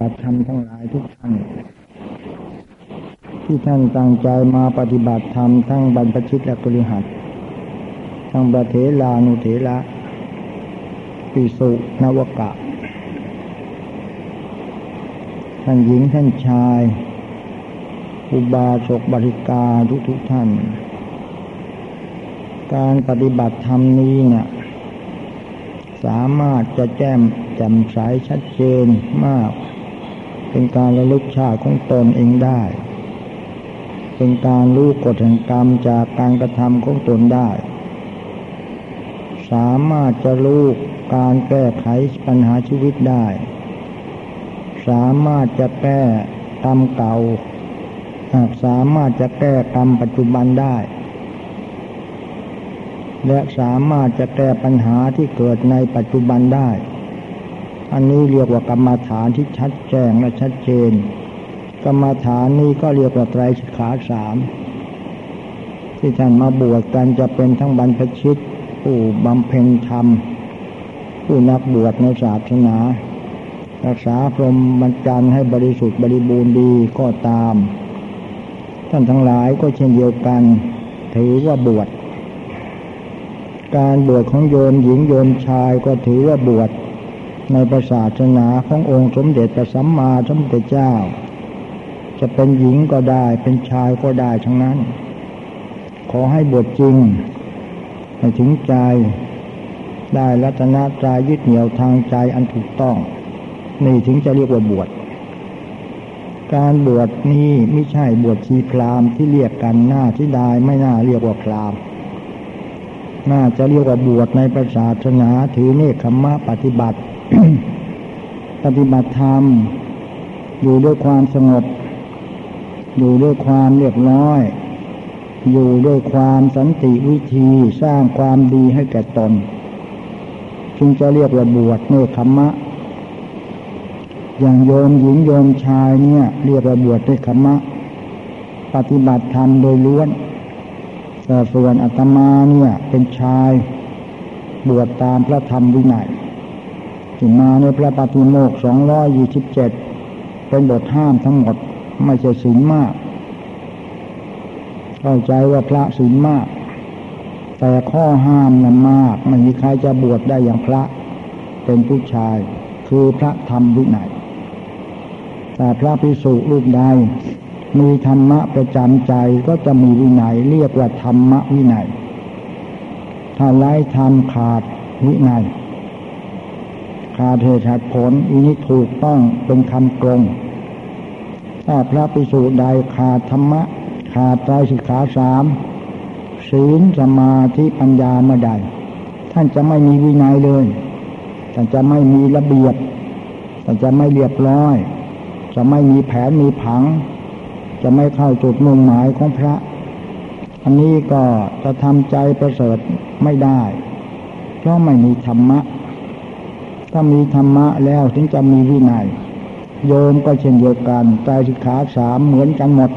บัติธรรมทั้งหลายทุกท่านที่ท่านตั้งใจมาปฏิบัติธรรมทั้งบรรพชิตและกริหัดทั้งประเทลานุเถระปิสุนวกะ ท่านหญิงท่านชาย อุบาสกบริกาทุกทุกท่าน การปฏิบัติธรรมนี้เนี่ยสามารถจะแจ้มแจ่มใสชัดเจนมาก เป็นการระลึกชาติของตนเองได้ เป็นการรู้กฎแห่งกรรมจากการกระทำของตนได้ สามารถจะรู้การแก้ไขปัญหาชีวิตได้ สามารถจะแก้กรรมเก่าสามารถจะแก้กรรมปัจจุบันได้ และสามารถจะแก้ปัญหาที่เกิดในปัจจุบันได้ อันนี้เรียกว่ากรรมฐานที่ชัดแจ้งและชัดเจน กรรมฐานนี้ก็เรียกว่าไตรสิกขาสามที่ท่านมาบวชกันจะเป็นทั้งบรรพชิต ผู้บำเพ็ญธรรม ผู้นักบวชในศาสนา รักษาพรหมบรรจันให้บริสุทธิ์บริบูรณ์ดีก็ตาม ท่านทั้งหลายก็เช่นเดียวกัน ถือว่าบวชการบวชของโยมหญิงโยมชายก็ถือว่าบวช ในประศาสนาขององค์สมเด็จพระสัมมาสัมพุทธเจ้า จะเป็นหญิงก็ได้เป็นชายก็ได้ทั้งนั้น ขอให้บวชจริง ให้ถึงใจได้รัตนาตรายยึดเหนี่ยวทางใจอันถูกต้อง นี่ถึงจะเรียกว่าบวชการบวชนี้ไม่ใช่บวชชีพรามที่เรียกกันหน้าที่ได้ไม่น่าเรียกว่าพราม น่าจะเรียกว่าบวชในประศาสนาถือเนคขมะปฏิบัติ ปฏิบัติธรรม อยู่ด้วยความสงบ อยู่ด้วยความเรียบร้อย อยู่ด้วยความสันติวิธีสร้างความดีให้แก่ตน จึงจะเรียกว่าบวชเนคขมะ อย่างโยมหญิงโยมชายเนี่ย เรียกว่าบวชเนคขมะ ปฏิบัติธรรมโดยล้วน ส่วนอาตมาเนี่ยเป็นชายบวชตามพระธรรมวินัยที่มาในพระปฏิโมกสองร้อยยี่สิบเจ็ดเป็นบทห้ามทั้งหมดไม่ใช่ศีลมาก เข้าใจว่าพระศีลมาก แต่ข้อห้ามนั้นมากไม่มีใครจะบวชได้อย่างพระเป็นผู้ชายคือพระธรรมวินัยแต่พระภิกษุรูปใด มีธรรมะประจำใจก็จะมีวินัยเรียกว่าธรรมะวินัย ถ้าไล่ธรรมขาดวินัยขาดเหตุขาดผลอีนี้ถูกต้องเป็นคำกลงถ้าพระภิกษุใดขาดธรรมะ ขาดใจสิกขาสามศีลสมาธิปัญญาเมื่อใด ท่านจะไม่มีวินัยเลย ท่านจะไม่มีระเบียบ ท่านจะไม่เรียบร้อย จะไม่มีแผนมีผัง จะไม่เข้าจุดมุ่งหมายของพระ อันนี้ก็จะทำใจประเสริฐไม่ได้ เพราะไม่มีธรรมะ ถ้ามีธรรมะแล้วถึงจะมีวินัย โยมก็เช่นเดียวกันใจสิกขาสามเหมือนกันหมด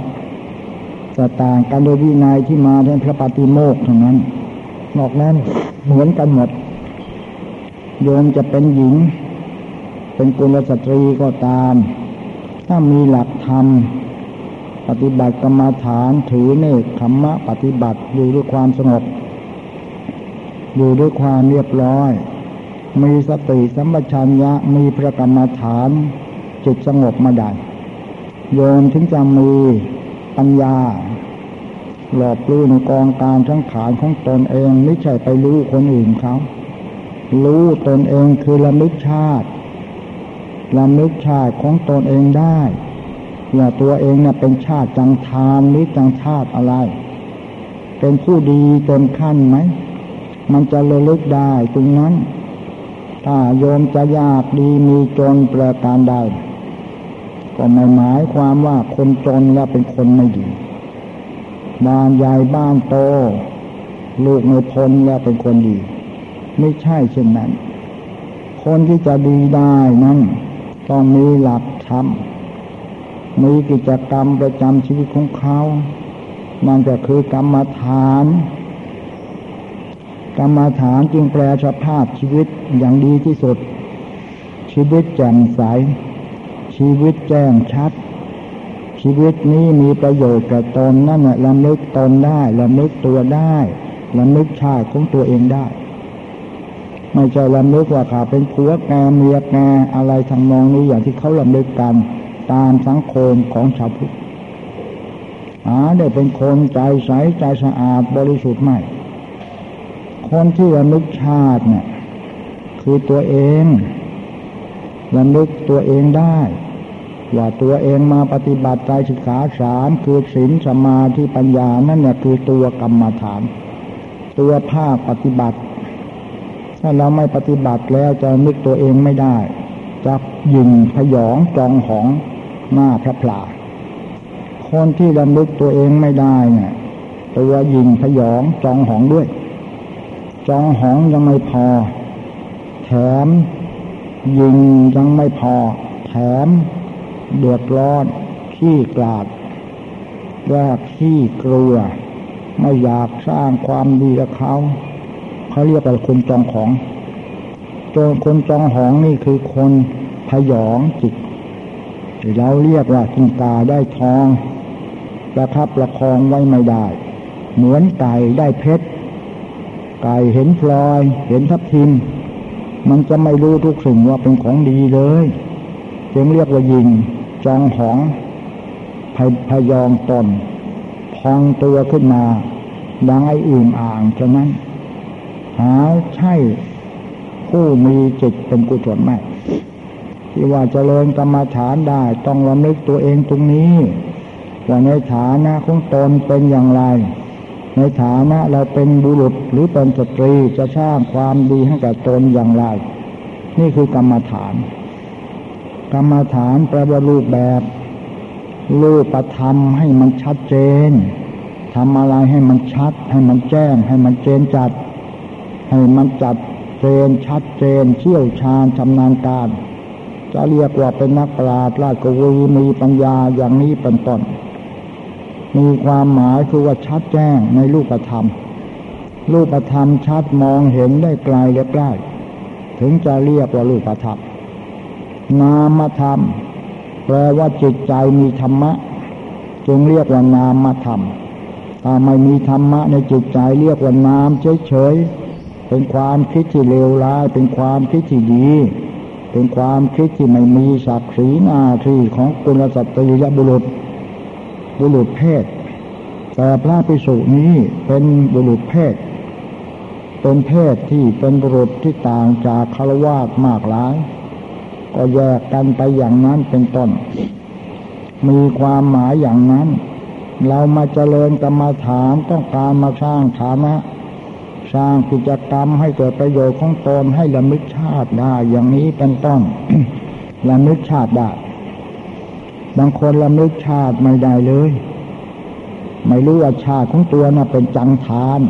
แต่ต่างกันโดยวินัยที่มาในพระปฏิโมกข์เท่านั้น นอกนั้นเหมือนกันหมด โยมจะเป็นหญิง เป็นกุลสตรีก็ตาม ถ้ามีหลักธรรม ปฏิบัติกรรมฐานถือเนคขมมะ ปฏิบัติอยู่ด้วยความสงบ อยู่ด้วยความเรียบร้อย มีสติสัมปชัญญะมีพระกรรมฐาน จิตสงบมาได้โยมถึงจะมีปัญญา หลอบรู้ในกองการทั้งขานของตนเองไม่ใช่ไปรู้คนอื่นเขารู้ตนเองคือละมิกชาติละมิกชาติของตนเองได้ ว่าตัวเองเนี่ยเป็นชาติจังทานหรือจังชาติอะไร เป็นผู้ดีเต็มขั้นไหม มันจะระลึกได้ตรงนั้น ถ้าโยมจะยากดีมีจนประการใดก็ไม่หมายความว่าคนจนแล้วเป็นคนไม่ดี บ้านใหญ่บ้านโต ลูกในพลแล้วเป็นคนดี ไม่ใช่เช่นนั้น คนที่จะดีได้นั้นต้องมีหลักธรรม มีกิจกรรมประจำชีวิตของเขา นั่นก็คือกรรมฐาน กรรมฐานจึงแปลสภาพชีวิตอย่างดีที่สุด ชีวิตแจ่มใส ชีวิตแจ้งชัด ชีวิตนี้มีประโยชน์แก่ตนนั่นแหละลำลึกตนได้ลำลึกตัวได้ลำลึกชาติของตัวเองได้ไม่ใช่ลำลึกว่าข้าเป็นผัวแกเมียแกอะไรทางนองนี้อย่างที่เขาลำลึกกัน ตามสังคมของชาวพุทธหาได้เป็นคนใจใสใจสะอาดบริสุทธิ์ไม่ คนที่ระลึกชาติเนี่ยคือตัวเองระลึกตัวเองได้ ว่าตัวเองมาปฏิบัติใจศึกษาสามคือศีลสมาธิปัญญานั่นเนี่ยคือตัวกรรมฐาน ตัวภาคปฏิบัติ ถ้าเราไม่ปฏิบัติแล้วจะนึกตัวเองไม่ได้จะยิงพยองจองหอง หน้าพระพลาคนที่ดำลึกตัวเองไม่ได้เนี่ยตัวยิงพยองจองหองด้วย จองหองยังไม่พอ แถมยิงยังไม่พอ แถมเดือดร้อนขี้กลาดแยกขี้กลัว ไม่อยากสร้างความดีกับเขาเขาเรียกว่าคนจองของจนคนจองหองนี่คือคนพยองจิต เราเรียกว่าจิงตาได้ทอง ประทับประคองไว้ไม่ได้ เหมือนไก่ได้เพชร ไก่เห็นพลอย เห็นทับทิม มันจะไม่รู้ทุกสิ่งว่าเป็นของดีเลยจึงเรียกว่ายิง จองหองพพยองตน พองตัวขึ้นมา ดังไอ้อื่นอ่างฉะนั้น หาใช่ผู้มีจิตเป็นกุศลไหม ที่ว่าจเจริญกรรมฐานได้ ต้องระลึกตัวเองตรงนี้ ว่าในฐานะของตนเป็นอย่างไร ในฐานะเราเป็นบุรุษหรือเป็นสตรีจะสร้างความดีให้กับตนอย่างไร นี่คือกรรมฐาน กรรมฐานแปลว่ารูปแบบรูปธรรมให้มันชัดเจนทำอะไรให้มันชัด ให้มันแจ้ง ให้มันเจนจัด ให้มันจัดเจนชัดเจนเชี่ยวชาญชำนาญการ จะเรียกว่าเป็นนักปราชญ์ราชกวีมีปัญญาอย่างนี้เป็นต้นมีความหมายคือว่าชัดแจ้งในรูปธรรม รูปธรรมชัดมองเห็นได้ไกลและใกล้ถึงจะเรียกว่ารูปธรรม นามธรรม แปลว่าจิตใจมีธรรมะ จึงเรียกว่านามธรรมถ้าไม่มีธรรมะในจิตใจเรียกว่านามเฉยๆเป็นความคิดที่เลวร้ายเป็นความคิดที่ดี เป็นความคิดที่ไม่มีศักดิ์ศรีหน้าที่ของกุลสัตรีและบุรุษ บุรุษเพศ แต่พระภิกษุนี้เป็นบุรุษเพศ เป็นเพศที่เป็นบุรุษที่ต่างจากคารวะมากหลาย ก็แยกกันไปอย่างนั้นเป็นต้น มีความหมายอย่างนั้น เรามาเจริญกรรมฐานต้องการมาสร้างฐานะ สร้างกิจกรรมให้เกิดประโยชน์ของตนให้ละมิชชาติได้ อย่างนี้เป็นต้นละมิชชาติได้ บางคนละนึกชาติไม่ได้เลย ไม่รู้ว่าชาติของตัวน่ะเป็นจังทาน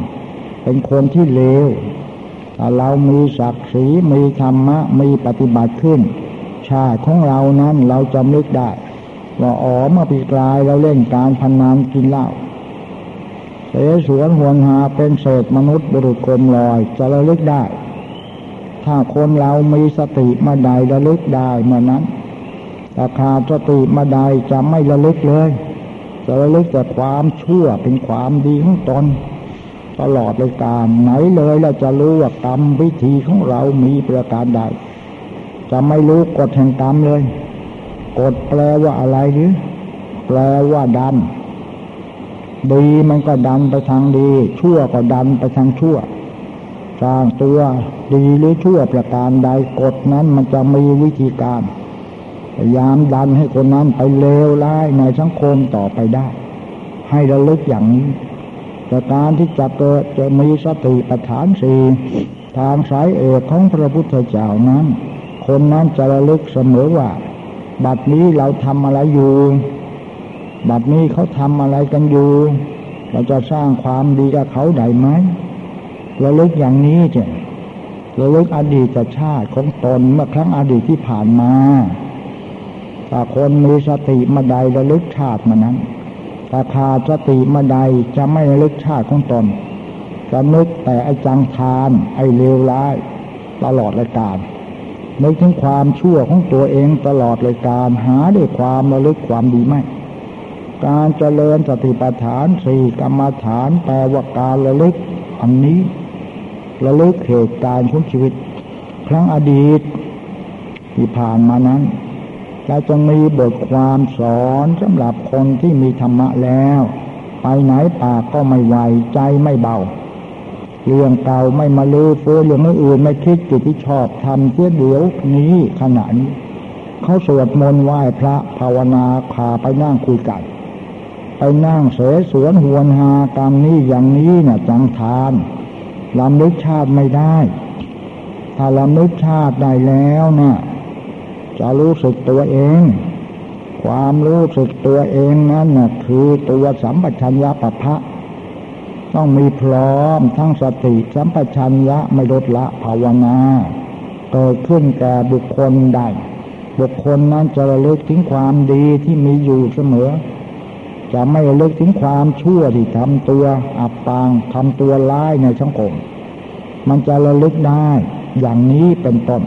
เป็นคนที่เลวถ้าเรามีศักดิ์ศรีมีธรรมะ มีปฏิบัติขึ้น ชาติของเรานั้นเราจะนึกได้ ว่าอ๋อเมื่อปีกลายเราเล่นการพนันกินเหล้า เสสวนห่วนหาเป็นเศษมนุษย์บุรุษกลมลอยจะระลึกได้ ถ้าคนเรามีสติมาใดระลึกได้เมื่อนั้นถ้าขาดสติมาใดจะไม่ระลึกเลยจะระลึกแต่ความชั่วเป็นความดีของตนตลอดเลยการไหนเลยเราจะรู้ว่ากรรมวิธีของเรามีประการใดจะไม่รู้กฎแห่งกรรมเลย กฎแปลว่าอะไรหรือแปลว่าดัน ดีมันก็ดันไปทางดี ชั่วก็ดันไปทางชั่วสร้างตัวดีหรือชั่วประการใดกฎนั้นมันจะมีวิธีการพยายามดันให้คนนั้นไปเลวร้ายในสังคมต่อไปได้ ให้ระลึกอย่างนี้แต่การที่จะเกิดจะมีสติปัฏฐานสี่ทางสายเอกของพระพุทธเจ้านั้น คนนั้นจะระลึกเสมอว่า บัดนี้เราทำอะไรอยู่ บัดนี้เขาทำอะไรกันอยู่ เราจะสร้างความดีกับเขาได้ไหมระลึกอย่างนี้จ้ะระลึกอดีตชาติของตนเมื่อครั้งอดีตที่ผ่านมาถ้าคนมีสติมาใดระลึกชาติมานั้นถ้าขาดสติมาใดจะไม่ระลึกชาติของตนจะนึกแต่ไอ้จังทาน ไอ้เลวร้ายตลอดรายการนึกถึงความชั่วของตัวเองตลอดเลยการหาด้วยความระลึกความดีไหม การเจริญสติปัฏฐานสี่กรรมฐานแปลว่าการระลึกอันนี้ ระลึกเหตุการณ์ของชีวิต ครั้งอดีตที่ผ่านมานั้นเราจะมีบทความสอนสำหรับคนที่มีธรรมะแล้ว ไปไหนปากก็ไม่ไหวใจไม่เบา เรื่องเก่าไม่มาลือเฟื้อเรื่องอื่นไม่คิดกิจที่ชอบทำเพื่อเดี๋ยวนี้ขณะนี้เขาสวดมนต์ไหว้พระภาวนาพาไปนั่งคุยกัน ไปนั่งเสสวนหวนหากรรมนี้อย่างนี้นะ่ะจังทานลำลึกชาติไม่ได้ ถ้าลำลึกชาติได้แล้วนะ่ะจะรู้สึกตัวเอง ความรู้สึกตัวเองนั้นนะ่ะคือตัวสัมปชัญญะปะพะต้องมีพร้อมทั้งสติสัมปชัญญะไม่ลดละภาวนาเกิดขึ้นแก่บุคคลใด บุคคลนั้นจะระลึกถึงความดีที่มีอยู่เสมอ จะไม่ลึกถึงความชั่วที่ทำตัวอับปางทำตัวร้ายในสังคมมันจะระลึกได้ อย่างนี้เป็นต้น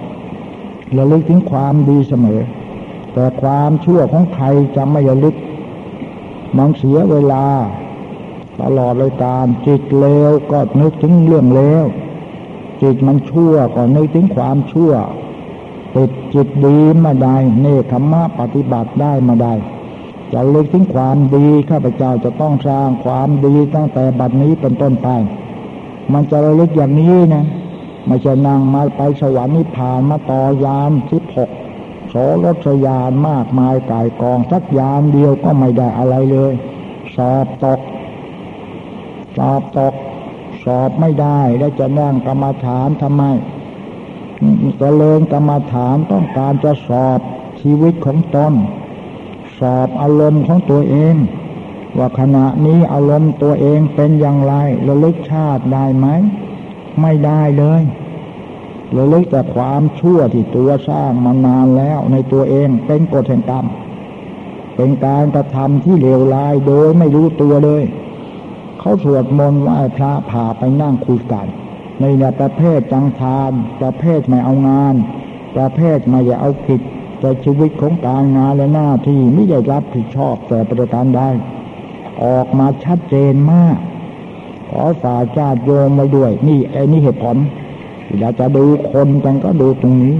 ระลึกถึงความดีเสมอ แต่ความชั่วของใครจะไม่ระลึกมันเสียเวลา ตลอดเลยการจิตเลวก็นึกถึงเรื่องเลวจิตมันชั่วก็นึกถึงความชั่วติดจิตดีมาได้เนคขมะปฏิบัติได้มาได้ จะลึกถึงความดีข้าพเจ้าจะต้องสร้างความดีตั้งแต่บัดนี้เป็นต้นไป มันจะระลึกอย่างนี้นะไม่ใช่นั่งมาไปสวรรค์นิพพานมาต่อยานสิบหกโสรถยานมากมายกายกองสักยานเดียวก็ไม่ได้อะไรเลย สอบตก สอบตก สอบไม่ได้แล้วจะนั่งกรรมฐานทำไมจเจริญกรรมฐานต้องการจะสอบชีวิตของตน สอบอารมณ์ของตัวเอง ว่าขณะนี้อารมณ์ตัวเองเป็นอย่างไรระลึกชาติได้ไหม ไม่ได้เลยระลึกแต่ความชั่วที่ตัวสร้างมานานแล้วในตัวเองเป็นกฎแห่งกรรมเป็นการกระทำที่เลวร้ายโดยไม่รู้ตัวเลย เขาสวดมนต์ไหว้พระพาไปนั่งคุยกัน ในประเภทจังทาน ประเภทไม่เอางาน ประเภทไม่อยากเอาผิด แต่ชีวิตของการงานและหน้าที่ไม่ได้รับผิดชอบแต่ประการใดออกมาชัดเจนมาก ขอฝากญาติโยมไว้ด้วย นี่ไอ้นี่เหตุผลเราจะดูคนกันก็ดูตรงนี้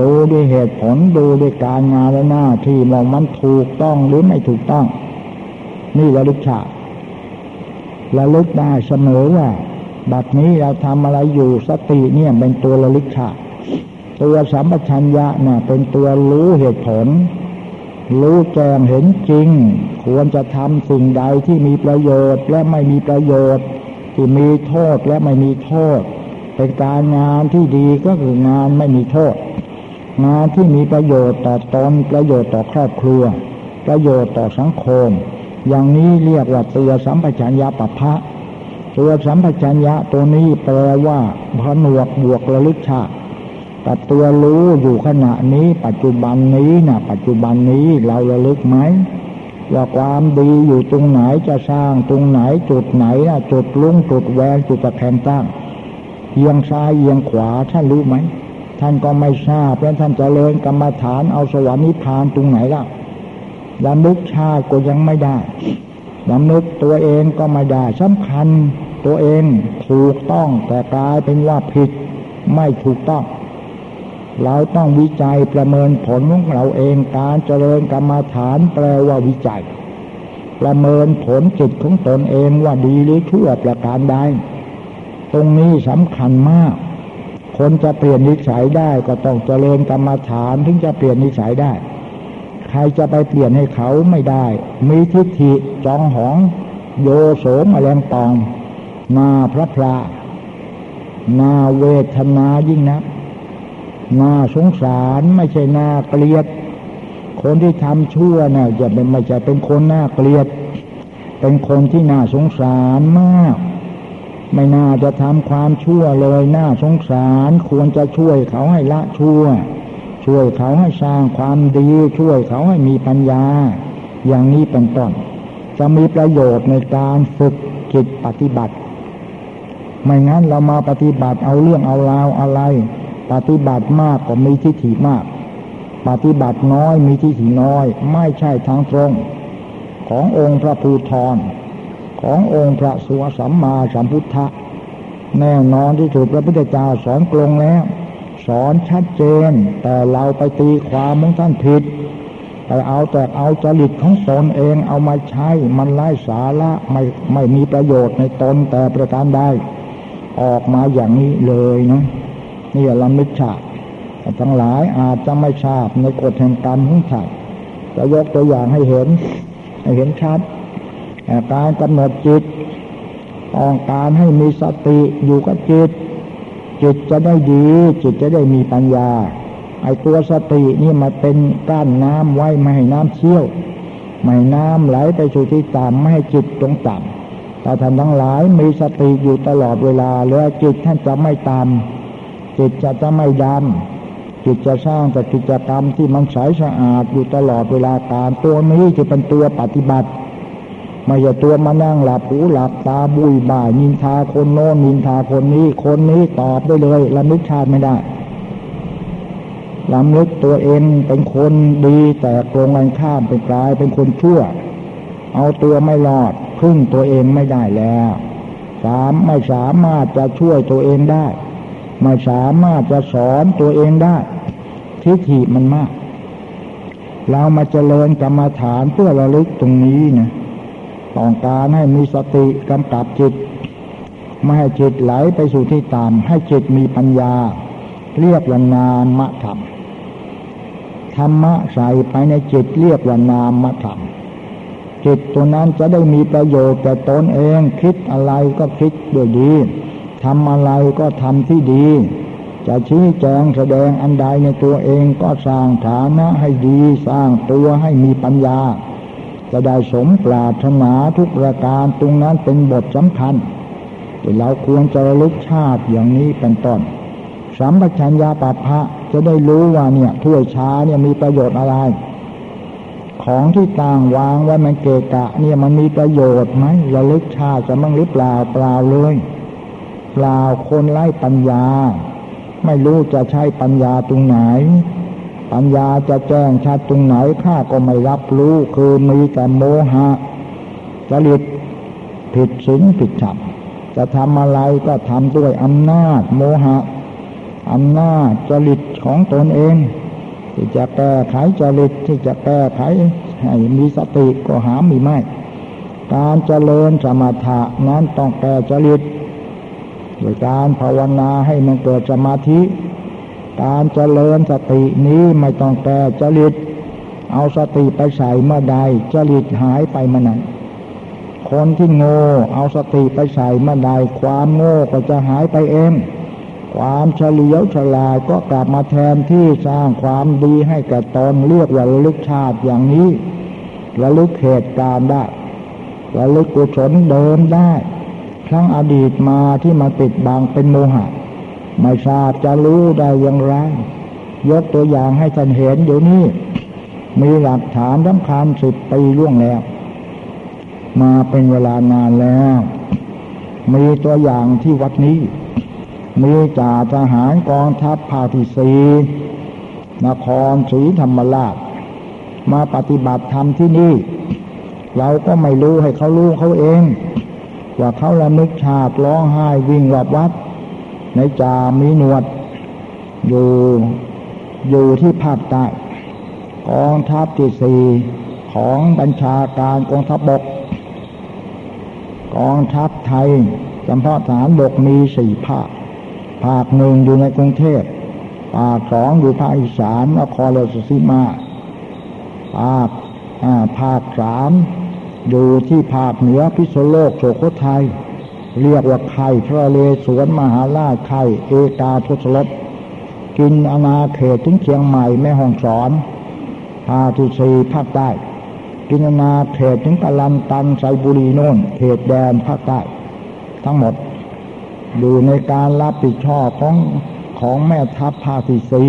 ดูด้วยเหตุผลดูด้วยการงานและหน้าที่มองมันถูกต้องหรือไม่ถูกต้อง นี่ระลึกชาติระลึกได้เสมอว่า บัดนี้เราทำอะไรอยู่สติเนี่ยเป็นตัวระลึกชาติ ตัวสัมปชัญญะเนี่ยเป็นตัวรู้เหตุผล รู้แจ้งเห็นจริง ควรจะทำสิ่งใดที่มีประโยชน์และไม่มีประโยชน์ ที่มีโทษและไม่มีโทษ เป็นการงานที่ดีก็คืองานไม่มีโทษ งานที่มีประโยชน์ต่อตนประโยชน์ต่อครอบครัว ประโยชน์ต่อสังคม อย่างนี้เรียกว่าตัวสัมปชัญญะปัพะตัวสัมปชัญญะตัวนี้แปลว่าพนวกบวกระลึกชาติ แต่ตัวรู้อยู่ขณะนี้ ปัจจุบันนี้นะปัจจุบันนี้เราระลึกไหมว่าความดีอยู่ตรงไหนจะสร้างตรงไหนจุดไหนนะจุดลุ่งจุดแหวนจุดตะแคงตั้งเอียงซ้ายเอียงขวาท่านรู้ไหมท่านก็ไม่ทราบแล้วท่านจเจริญกรรมฐานเอาสวรรค์นิพพานตรงไหนล่ะลำลึกชาติก็ยังไม่ได้ลำลึกตัวเองก็ไม่ได้สำคัญตัวเองถูกต้องแต่กลายเป็นว่าผิดไม่ถูกต้อง เราต้องวิจัยประเมินผลของเราเองการเจริญกรรมาฐานแปลว่าวิจัย ประเมินผลจิตของตนเองว่าดีหรือชั่วประการใดตรงนี้สำคัญมาก คนจะเปลี่ยนนิสัยได้ก็ต้องเจริญกรรมาฐานถึงจะเปลี่ยนนิสัยได้ ใครจะไปเปลี่ยนให้เขาไม่ได้ มีทิฏฐิจองหอง โยโสมแมลงปองนาพระพระนาเวทนายิ่งนัก นาสงสารไม่ใช่น่าเกลียด คนที่ทำชั่วนะ่ะจะเป็นไม่ใช่เป็นคนน่าเกลียด เป็นคนที่น่าสงสารมาก ไม่น่าจะทำความชั่วเลยน่าสงสารควรจะช่วยเขาให้ละชั่ว ช่วยเขาให้สร้างความดี ช่วยเขาให้มีปัญญา อย่างนี้เป็นต้นจะมีประโยชน์ในการฝึกจิตปฏิบัติ ไม่งั้นเรามาปฏิบัติเอาเรื่องเอาราวอะไร ปฏิบัติมากก็มีทิฏฐิมาก ปฏิบัติน้อยมีทิฏฐิน้อย ไม่ใช่ทางตรง ขององค์พระภูทรขององค์พระสุวสัมมาสัมพุทธะแน่นอนที่ถูกพระพุทธเจ้าสอนกลงแล้ว สอนชัดเจน แต่เราไปตีความมองท่านผิดไปเอาแต่เอาจริตของตนเองเอามาใช้มันไร้สาระไม่ไม่มีประโยชน์ในตนแต่ประการใดออกมาอย่างนี้เลยนะ นี่ละมิจฉาทั้งหลายอาจจะไม่ทราบในกฎแห่งกรรมของฉันจะยกตัวอย่างให้เห็น ให้เห็นชัดการกำหนดจิตองการให้มีสติอยู่กับจิต จิตจะได้ดี จิตจะได้มีปัญญา ไอ้ตัวสตินี่มาเป็นก้านน้ำไว้ไม่ให้น้ำเชี่ยว ไม่น้ำไหลไปสู่ที่ต่ำไม่ให้จิตตรงต่ำแต่ท่านทั้งหลายมีสติอยู่ตลอดเวลาแล้วจิตท่านจะไม่ต่ำ จิตจะจะไม่ดำจิตจะสร้างแต่กิจกรรมที่มันใสสะอาดอยู่ตลอดเวลาการตัวนี้จะเป็นตัวปฏิบัติไม่ใช่ตัวมานั่งหลับหูหลับตาบุยบ่ายนินทาคนโน้นนินทาคนนี้ คนนี้ตอบได้เลยละนึกชาติไม่ได้ลำลึกตัวเองเป็นคนดีแต่โกงกันข้ามเป็นกลายเป็นคนชั่ว เอาตัวไม่รอดพึ่งตัวเองไม่ได้แล้ว สามไม่สามารถจะช่วยตัวเองได้ ไม่สามารถจะสอนตัวเองได้ ทิฏฐิมันมาก เรามาเจริญกรรมฐานเพื่อระลึกตรงนี้นะต้องการให้มีสติกำกับจิต ไม่ให้จิตไหลไปสู่ที่ต่ำให้จิตมีปัญญา เรียกว่านามธรรมธรรมะใส่ไปในจิตเรียกว่านามธรรมจิตตัวนั้นจะได้มีประโยชน์แก่ตนเองคิดอะไรก็คิดด้วยดี ทำอะไรก็ทำที่ดี จะชี้แจงแสดงอันใดในตัวเองก็สร้างฐานะให้ดีสร้างตัวให้มีปัญญา จะได้สมปรารถนาทุกประการตรงนั้นเป็นบทสำคัญเราควรจะลึกชาติอย่างนี้เป็นต้นสัมปชัญญาปัพะจะได้รู้ว่าเนี่ยถ้วยชาเนี่ยมีประโยชน์อะไร ของที่ต่างวางไว้มันเกะกะ เนี่ยมันมีประโยชน์ไหมระลึกชาติจะมั่งหรือเปล่าเปล่าเลย เปล่าคนไล่ปัญญา ไม่รู้จะใช้ปัญญาตรงไหน ปัญญาจะแจ้งชัดตรงไหนข้าก็ไม่รับรู้คือมีแต่โมหะจริตผิดศีลผิดธรรมจะทำอะไรก็ทำด้วยอำนาจโมหะอำนาจจริตของตนเอง ที่จะแก้ไขจริตที่จะแก้ไขให้มีสติก็หามีไม่ การเจริญสมถะนั้นต้องแก้จริต โดยการภาวนาให้มันเกิดสมาธิ การเจริญสตินี้ไม่ต้องแก้จริต เอาสติไปใส่เมื่อใดจริตหายไปเมื่อนั้นคนที่โง่เอาสติไปใส่เมื่อใดความโง่ก็จะหายไปเอง ความเฉลียวฉลาดก็กลับมาแทนที่สร้างความดีให้กับตนเรียกว่าระลึกชาติอย่างนี้ระลึกเหตุการณ์ได้ระลึกกุศลเดิมได้ ครั้งอดีตมาที่มาติดบังเป็นโมหะ ไม่ทราบจะรู้ได้อย่างไร ยกตัวอย่างให้ท่านเห็นเดี๋ยวนี้ มีหลักฐานสำคัญสิบปีล่วงแล้ว มาเป็นเวลานานแล้ว มีตัวอย่างที่วัดนี้ มีจ่าทหารกองทัพภาคที่สีนครศรีธรรมราชมาปฏิบัติธรรมที่นี่ เราก็ไม่รู้ให้เขารู้เขาเอง ว่าเขาละนึกชาติร้องไห้วิ่งรอบวัด ในจามีหนวด อยู่อยู่ที่ภาคใต้กองทัพที่สี่ของบัญชาการกองทัพบก กองทัพไทยจำเพาะฐานบกมีสี่ภาค ภาคหนึ่งอยู่ในกรุงเทพภาคสองอยู่ภาคอีสานนครราชสีมา ภาคภาคสาม อยู่ที่ภาคเหนือพิษณุโลกโสโคไทยเรียกว่าไข่ทะเลสวนมหาราชไข่เอกาทศรสกินอนาเขตถึงเชียงใหม่แม่ห้องสอนภาทุสีภาคใต้ กินอนาเขตถึงกะลันตันไซบุรีโน่นเขตแดนภาคใต้ ทั้งหมดอยู่ในการรับผิดชอบของของแม่ทัพภาคที่สี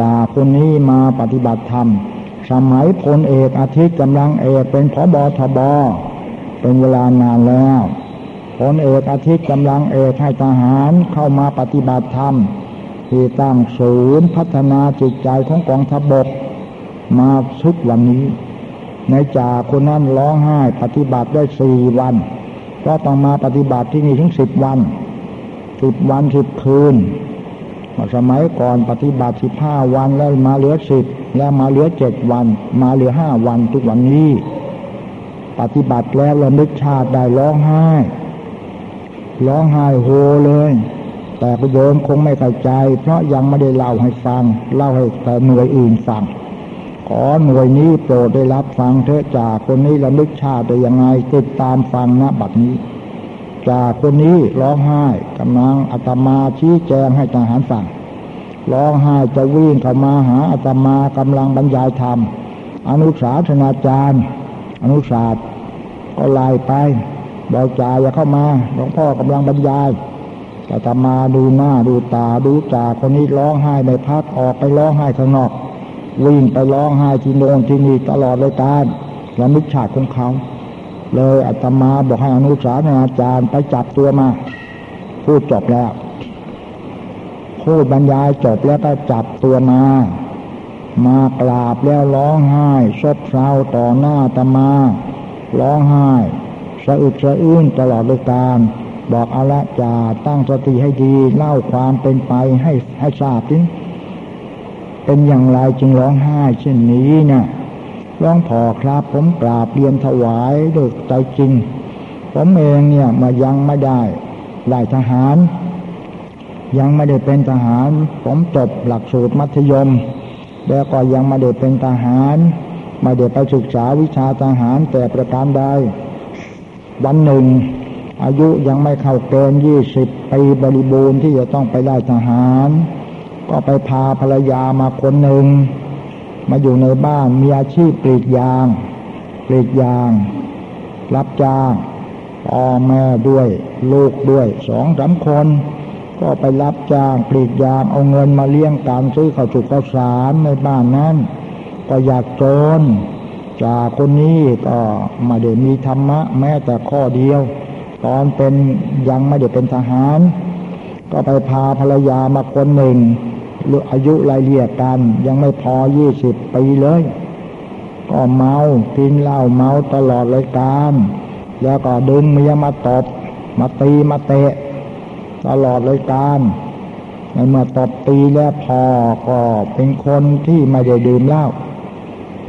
จากคนนี้มาปฏิบัติธรรม สมัยพลเอกอาทิตย์กำลังเอกเป็นพบทบ เป็นเวลานานแล้วพลเอกอาทิตย์กำลังเอกให้ทหารเข้ามาปฏิบัติธรรม ที่ตั้งศูนย์พัฒนาจิตใจของกองทัพบก มาชุดวันนี้ ในจ่าคนนั้นร้องไห้ปฏิบัติได้สี่วัน ก็ต้องมาปฏิบัติที่นี่ถึงสิบวันสิบวันสิบคืน สมัยก่อนปฏิบัติสิบห้าวันแล้วมาเหลือสิบแล้วมาเหลือเจ็ดวัน มาเหลือห้าวันทุกวันนี้ ปฏิบัติแล้วระลึกชาติได้ร้องไห้ร้องไห้โฮเลย แต่ประโยมคงไม่เข้าใจ เพราะยังไม่ได้เล่าให้ฟัง เล่าให้แต่หน่วยอื่นฟังขอหน่วยนี้โปรดได้รับฟังเถอะจากคนนี้ระลึกชาติได้ยังไงติดตามฟังนะบัดนี้ จากคนนี้ร้องไห้กำลังอาตมาชี้แจงให้ทหารฟังร้องไห้จะวิ่งเข้ามาหาอาตมากำลังบรรยายธรรมอนุสาสนาจารย์ อนุศาสตร์ก็ไล่ไปบอกจ่าอย่าเข้ามาหลวงพ่อกำลังบรรยายอาตมาดูหน้าดูตาดูจ่าคนนี้ร้องไห้ในพักออกไปร้องไห้ข้างนอก วิ่งไปร้องไห้ที่โน่นที่นี่ตลอดเลยการและมิจฉาของเขา เลยอาตมาบอกให้อนุสาสนาจารย์ไปจับตัวมา พูดจบแล้ว พูดบรรยายจบแล้วก็จับตัวมา มากราบแล้วร้องไห้ซบเศร้าต่อหน้าตมา ร้องไห้สะอึกสะอื้นตลอดเลยการบอกเอาละจ่าตั้งสติให้ดี เล่าความเป็นไปให้ให้ทราบดิเป็นอย่างไรจึงร้องไห้เช่นนี้เนะ่ย ร้องพอครับผมกราบเรียนถวายด้วยใจจริง ผมเองเนี่ยมายังไม่ได้ไล่ทหาร ยังไม่ได้เป็นทหาร ผมจบหลักสูตรมัธยม แล้วก็ยังไม่ได้เป็นทหารไม่ได้ไปศึกษาวิชาทหารแต่ประการใดวันหนึ่ง อายุยังไม่เข้าเกณฑ์ยี่สิบปีบริบูรณ์ที่จะต้องไปได้ทหาร ก็ไปพาภรรยามาคนหนึ่ง มาอยู่ในบ้านมีอาชีพกรีดยางกรีดยาง รับจ้างพ่อแม่ด้วย ลูกด้วยสองสามคน ก็ไปรับจ้างปลีกยางเอาเงินมาเลี้ยงการซื้อข้าวสุกข้าวสารในบ้านนั้น ก็อยากจนจากคนนี้ก็มาเดี๋ยวมีธรรมะ แม้แต่ข้อเดียว ตอนเป็นยังไม่ได้เป็นทหาร ก็ไปพาภรรยามาคนหนึ่ง อายุรายเรียกกัน ยังไม่พอยี่สิบปีเลย ก็เมากินเหล้าเมาตลอดเลยการแล้วก็ดึงเมียมาตบ มาตีมาเตะ ตลอดเลยการในเมื่อตบตีแล้วพอก็เป็นคนที่ไม่ได้ดื่มเหล้า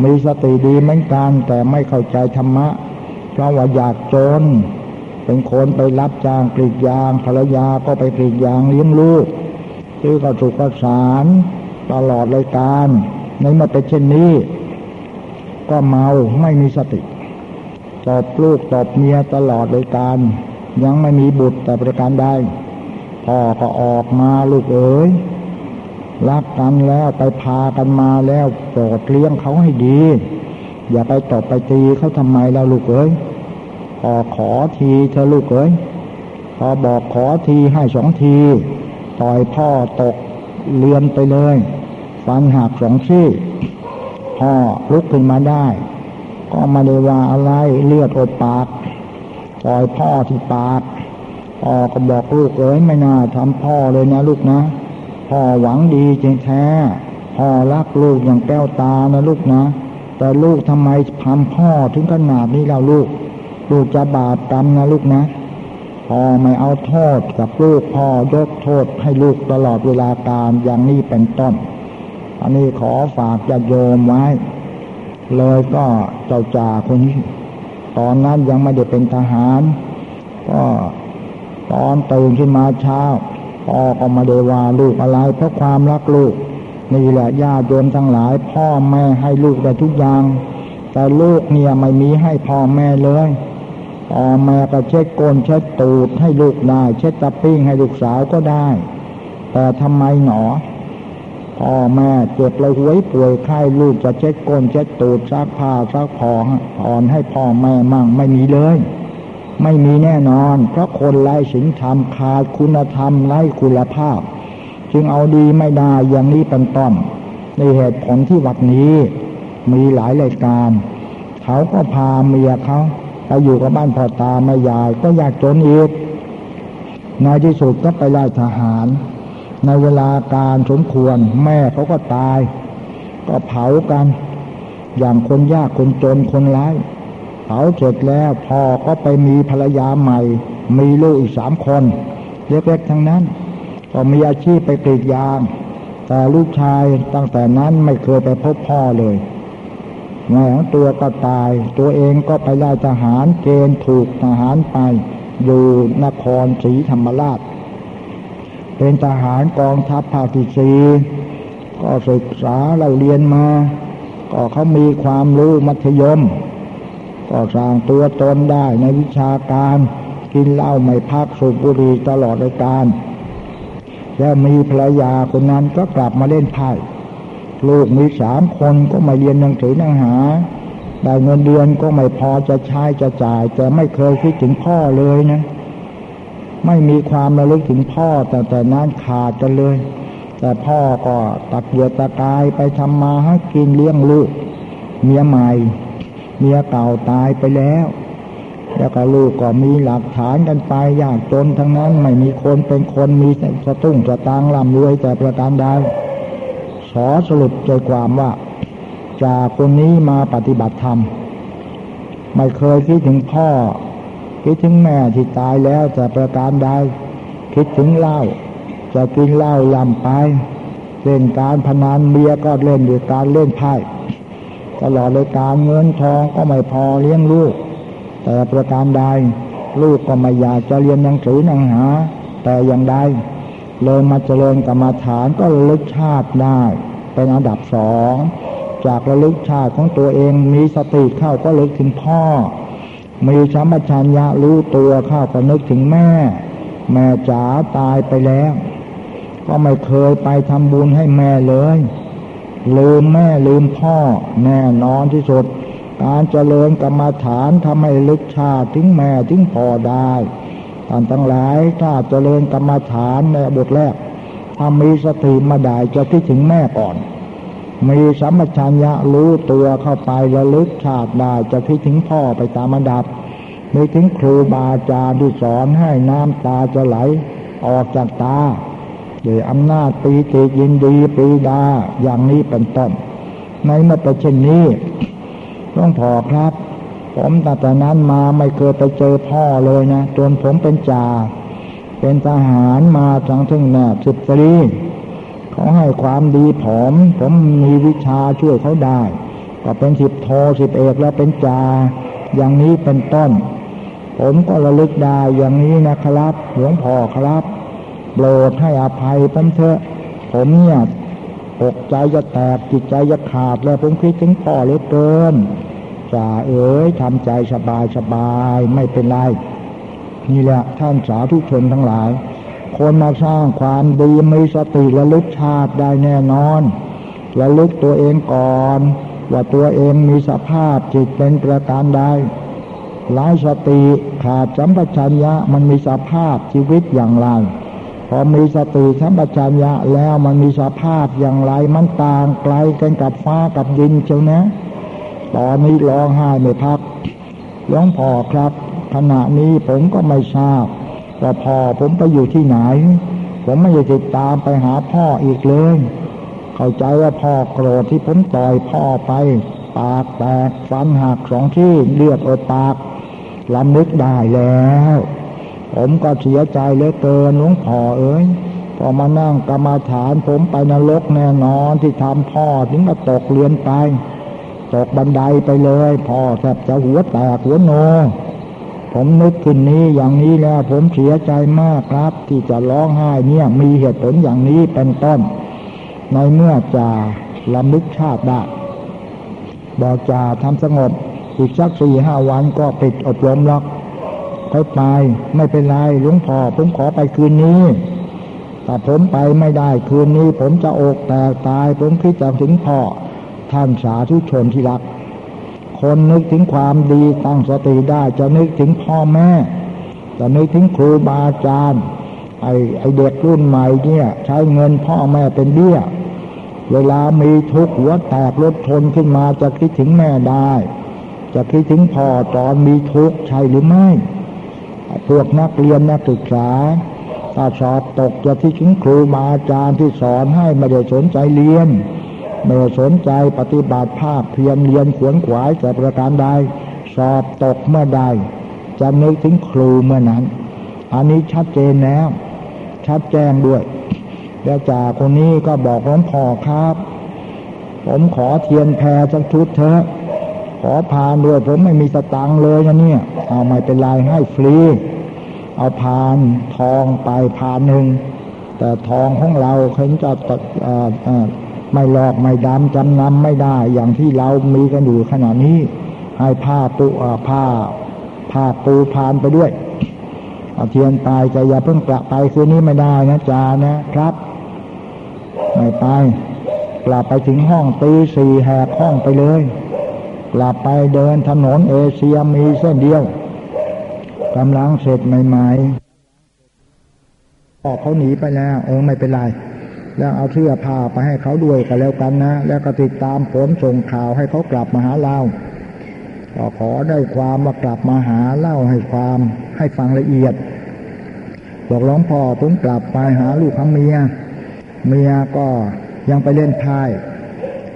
มีสติดีเหมือนกันแต่ไม่เข้าใจธรรมะ เพราะว่าอยากจน เป็นคนไปรับจ้างกรีดยางภรรยาก็ไปกรีดยางเลี้ยงลูก ซื้อกระสุกกระสารตลอดเลยการในเมื่อเป็นเช่นนี้ ก็เมาไม่มีสติตบลูกตบเมียตลอดเลยการ ยังไม่มีบุตรแต่ประการใดพ่อก็ออกมาลูกเอ๋ยรักกันแล้วไปพากันมาแล้วโปรดเลี้ยงเขาให้ดี อย่าไปตบไปตีเขาทำไมแล้วลูกเอ๋ยพอขอทีเธอลูกเอ๋ยพอบอกขอทีให้สองที ต่อยพ่อตกเลือนไปเลยฟันหักสองซี่พ่อลุกขึ้นมาได้ ก็มาเลยว่าอะไรเลือดอดปากต่อยพ่อที่ปากพ่อก็บอกลูกเอ๋ยไม่น่าทำพ่อเลยนะลูกนะ พ่อหวังดีจริงแท้ พ่อรักลูกอย่างแก้วตานะลูกนะ แต่ลูกทำไมทำพ่อถึงขนาดนี้เราลูก ลูกจะบาปกรรมนะลูกนะ พ่อไม่เอาโทษกับลูกพ่อยกโทษให้ลูกตลอดเวลาการอย่างนี้เป็นต้น อันนี้ขอฝากจะโยมไว้ เลยก็เจ้าจ่าคนนี้ตอนนั้นยังไม่ได้เป็นทหาร ก็ตอนตื่นขึ้นมาเช้าพ่อก็มาเดวาลูกอะไรเพราะความรักลูก นี่แหละญาติโยมทั้งหลาย พ่อแม่ให้ลูกแต่ทุกอย่าง แต่ลูกเนี่ยไม่มีให้พ่อแม่เลย พ่อแม่ก็เช็ดโกนเช็ดตูดให้ลูกได้ เช็ดตะปิ้งให้ลูกสาวก็ได้ แต่ทำไมหนอพ่อแม่เจ็บเลยหวยป่วยไข้ลูกจะเช็ดก้นเช็ดตูดซักผ้าซักผ่อนผ่อนให้พ่อแม่มั่งไม่มีเลย ไม่มีแน่นอน เพราะคนไร้ศีลธรรมขาดคุณธรรมไร้คุณภาพ จึงเอาดีไม่ได้อย่างนี้เป็นต้นในเหตุผลที่วัดนี้มีหลายรายการ เขาก็พาเมียเขา ไปอยู่กับบ้านพ่อตาแม่ยายก็อยากจนอีกในที่สุดก็ไปไล่ทหาร ในเวลาการสมควรแม่เขาก็ตาย ก็เผากัน อย่างคนยากคนจนคนร้ายเผาเสร็จแล้วพ่อก็ไปมีภรรยาใหม่ มีลูกอีกสามคนเล็กๆทั้งนั้น ก็มีอาชีพไปกรีดยาง แต่ลูกชายตั้งแต่นั้นไม่เคยไปพบพ่อเลย แม่ของตัวก็ตาย ตัวเองก็ไปได้ทหารเกณฑ์ถูกทหารไป อยู่นครศรีธรรมราช เป็นทหารกองทัพภาคที่สี่ก็ศึกษาเราเรียนมา ก็เขามีความรู้มัธยม ก็สร้างตัวตนได้ในวิชาการ กินเหล้าไม่พักสูบบุหรี่ตลอดรายการ แล้วมีภรรยาคนนั้นก็กลับมาเล่นไพ่ ลูกมีสามคนก็มาเรียนหนังสือหนังหาได้เงินเดือนก็ไม่พอจะใช้จะจ่าย แต่ไม่เคยคิดถึงพ่อเลยนะ ไม่มีความระลึกถึงพ่อแต่แต่นั้นขาดกันเลย แต่พ่อก็ตักเยือตะกายไปทำมาให้กินเลี้ยงลูก เมียใหม่ เมียเก่าตายไปแล้ว แล้วก็ลูกก็มีหลักฐานกันไปยากจนทั้งนั้นไม่มีคนเป็นคนมีสตุ้งสตางค์ร่ำรวยแต่ประการใด ขอสรุปใจความว่า จากคนนี้มาปฏิบัติธรรม ไม่เคยคิดถึงพ่อ คิดถึงแม่ที่ตายแล้วจะประการใดคิดถึงเหล้าจะกินเหล้าลำไป เล่นการพนันเบียก็เล่นด้วยการเล่นไพ่ตลอดเลยการเงินทองก็ไม่พอเลี้ยงลูก แต่ประการใดลูกก็ไม่อยากจะเรียนหนังสือหนังหา แต่อย่างใด เลยมาเจริญกรรมาฐานก็ระลึกชาติได้ เป็นอันดับสองจากระลึกชาติของตัวเองมีสติเข้าก็ลึกถึงพ่อ มีชัมปชัญญะรู้ตัวเข้าก็นึกถึงแม่ แม่จ๋าตายไปแล้ว ก็ไม่เคยไปทำบุญให้แม่เลย ลืมแม่ลืมพ่อ แน่นอนที่สุด การเจริญกรรมาฐานทำให้ลึกชาติถึงแม่ถึงพ่อได้ ท่านทั้งหลายถ้าเจริญกรรมฐานในบทแรกถ้ามีสติมาได้จะคิดถึงแม่ก่อน มีสัมปชัญญะรู้ตัวเข้าไประลึกชาติได้จะคิดถึงพ่อไปตามอันดับมีถึงครูบาอาจารย์ที่สอนให้น้ำตาจะไหลออกจากตาด้วยอำนาจปีติยินดีปีดาอย่างนี้เป็นต้น ในเมื่อเป็นเช่นนี้ต้องพอครับ ผมตั้งแต่นั้นมาไม่เคยไปเจอพ่อเลยนะจนผมเป็นจ่าเป็นทหารมาทั้งถึงแนบสิบตรีเขาให้ความดีผมผมมีวิชาช่วยเขาได้ ก็เป็นสิบโทสิบเอกแล้วเป็นจ่าอย่างนี้เป็นต้น ผมก็ระลึกได้อย่างนี้นะครับหลวงพ่อครับโปรดให้อภัยผมเถอะ ผมเนี่ยอกใจจะแตกจิตใจจะขาดแล้วผมคิดถึงพ่อเหลือเกิน จ่าเอ๋ยทำใจสบายสบายไม่เป็นไร นี่แหละท่านสาธุชนทั้งหลาย คนมาสร้างความดีมีสติระลึกชาติได้แน่นอนระลึกตัวเองก่อน ว่าตัวเองมีสภาพจิตเป็นประการใดหลายสติขาดสัมปชัญญะมันมีสภาพชีวิตอย่างไรพอมีสติสัมปชัญญะแล้วมันมีสภาพอย่างไรมันต่างไกลกันกับฟ้ากับดินเชียวนะ ตอนนี้ร้องไห้ไม่พักหลวงพ่อครับ ขณะนี้ผมก็ไม่ทราบว่าพ่อผมไปอยู่ที่ไหน ผมไม่ได้ติดตามไปหาพ่ออีกเลย เข้าใจว่าพ่อโกรธที่ผมต่อยพ่อไป ปากแตกฟันหักสองที่เลือดอดปากลำนึกได้แล้ว ผมก็เสียใจเหลือเกินหลวงพ่อเอ้ยพอมานั่งกรรมาฐานผมไปนรกแน่นอนที่ทำพ่อถึงก็ตกเรียนไป ตกบันไดไปเลยพ่อแทบจะหัวแตกหัวโน ผมนึกขึ้นนี้อย่างนี้แล้วผมเสียใจมากครับ ที่จะร้องไห้เนี่ยมีเหตุผลอย่างนี้เป็นต้น ในเมื่อจะลำลึกชาติได้บอกจะทำสงบอีกสักสี่ห้าวันก็ปิดอบรมล็อกค่อยไปไม่เป็นไรหลวงพ่อผมขอไปคืนนี้แต่ผมไปไม่ได้คืนนี้ ผมจะอกแตกตาย ผมคิดจะถึงพ่อ ท่านสาธุชนที่รัก คนนึกถึงความดีตั้งสติได้จะนึกถึงพ่อแม่ จะนึกถึงครูบาอาจารย์ไอ้ไอเด็กรุ่นใหม่เนี่ย ใช้เงินพ่อแม่เป็นเบี้ย เวลามีทุกข์หัวแตกรถชนขึ้นมาจะคิดถึงแม่ได้ จะคิดถึงพ่อตอนมีทุกข์ใช่หรือไม่พวกนักเรียนนักศึกษาถ้าสอบตกจะที่ชิ้งครูมาอาจารย์ที่สอนให้ไม่ได้สนใจเรียน ไม่ได้สนใจปฏิบัติภาคเพียงเรียนขวนขวายแต่ประการใดสอบตกเมื่อใดจะนึกถึงครูเมื่อนั้น อันนี้ชัดเจนแล้ว ชัดแจ้งด้วยแล้วจากคนนี้ก็บอกหลวงพ่อครับ ผมขอเทียนแพรสักชุดเถอะขอพานด้วย ผมไม่มีสตังค์เลยนะเนี่ย เอาไม่เป็นไรให้ฟรี เอาพานทองไปพานหนึ่งแต่ทองของเราเขาจะ ไม่หลอกไม่ดำจำนำไม่ได้ อย่างที่เรามีกันอยู่ขณะนี้ ให้ผ้าปูผ้าผ้าปูพานไปด้วยเอาเทียนไปจะอย่าเพิ่งกลับไปคืนนี้ไม่ได้นะจานะครับ ไม่ไปกลับไปถึงห้องตีสี่แหกห้องไปเลย กลับไปเดินถนนเอเชียมีเส้นเดียวกำลังเสร็จใหม่ๆออกเขาหนีไปแล้ว เออไม่เป็นไร แล้วเอาเสื้อผ้าไปให้เขาด้วยก็แล้วกันนะ แล้วก็ติดตามผลส่งข่าวให้เขากลับมาหาเราก็ขอได้ความมากลับมาหาเล่าให้ความให้ฟังละเอียด บอกหลวงพ่อผมกลับไปหาลูกของเมีย เมียก็ยังไปเล่นพาย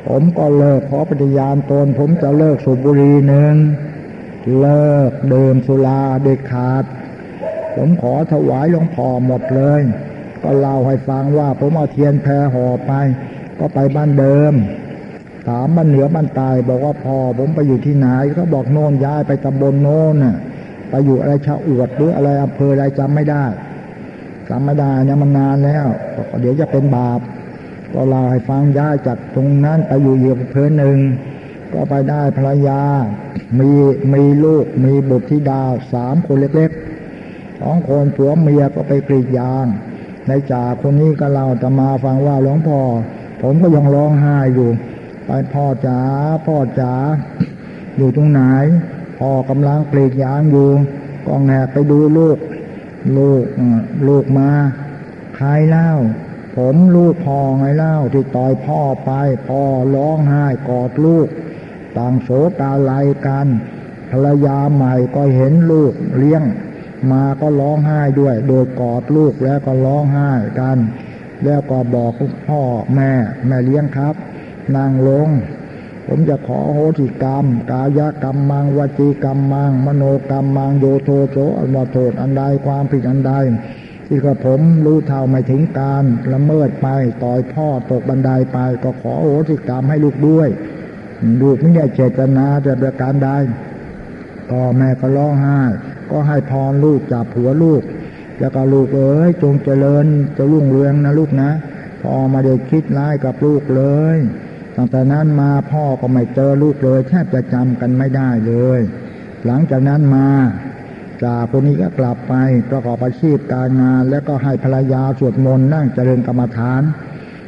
ผมก็เลิกขอปฏิญาณตน ผมจะเลิกสูบบุหรี่หนึ่งเลิกเดิมสุราเด็ดขาด ผมขอถวายหลวงพ่อหมดเลย ก็เล่าให้ฟังว่า ผมเอาเทียนแพรห่อไป ก็ไปบ้านเดิม ถามบ้านเหนือบ้านใต้บอกว่าพอผมไปอยู่ที่ไหนเขาบอกโน่นย้ายไปตำบลโน่นน่ะไปอยู่อะไรชาอวดหรืออะไรอำเภออะไรจำไม่ได้จำไม่ได้เนี่ยมันนานแล้วเดี๋ยวจะเป็นบาปก็เล่าให้ฟังย้ายจากตรงนั้นไปอยู่เยียบเพอหนึ่งก็ไปได้ภรรยา มีมีลูก มีบุตรธิดาสามคนเล็กๆสองคนผัวเมียก็ไปกรีดยาง ในจ่าคนนี้ก็เล่าจะมาฟังว่าหลวงพ่อ ผมก็ยังร้องไห้อยู่ ไปพ่อจ๋าพ่อจ๋าอยู่ตรงไหนพ่อกำลังกรีดยางอยู่ก็แงไปดูลูก ลูกลูกมาใครเล่า ผมลูกพ่อไงเล่าที่ต่อยพ่อไปพ่อร้องไห้กอดลูก ต่างโสตาไลกันภรรยาใหม่ก็เห็นลูกเลี้ยง มาก็ร้องไห้ด้วย โดยกอดลูกแล้วก็ร้องไห้กัน แล้วก็บอกพ่อแม่แม่เลี้ยงครับนางลง ผมจะขอโหสิกรรม กายกรรมมังวจีกรรมมัง มโนกรรมมังโยโทโสอันวโทษอันใดความผิดอันใดที่กระผมรู้เท่าไม่ถึงการละเมิดไปต่อยพ่อตกบันไดไป ก็ขอโอสิกรรมให้ลูกด้วยลูกไม่ได้เจตนาจะประการใดพ่อแม่ก็ร้องไห้ก็ให้พรลูกจับหัวลูก แล้วก็ลูกเอ้ยจงเจริญจะรุ่งเรืองนะลูกนะพ่อมาเด็กคิดร้ายกับลูกเลยตั้งแต่นั้นมาพ่อก็ไม่เจอลูกเลยแทบจะจำกันไม่ได้เลย หลังจากนั้นมาจากคนนี้ก็กลับไปประกอบอาชีพการงาน แล้วก็ให้ภรรยาสวดมนต์นั่งเจริญกรรมฐาน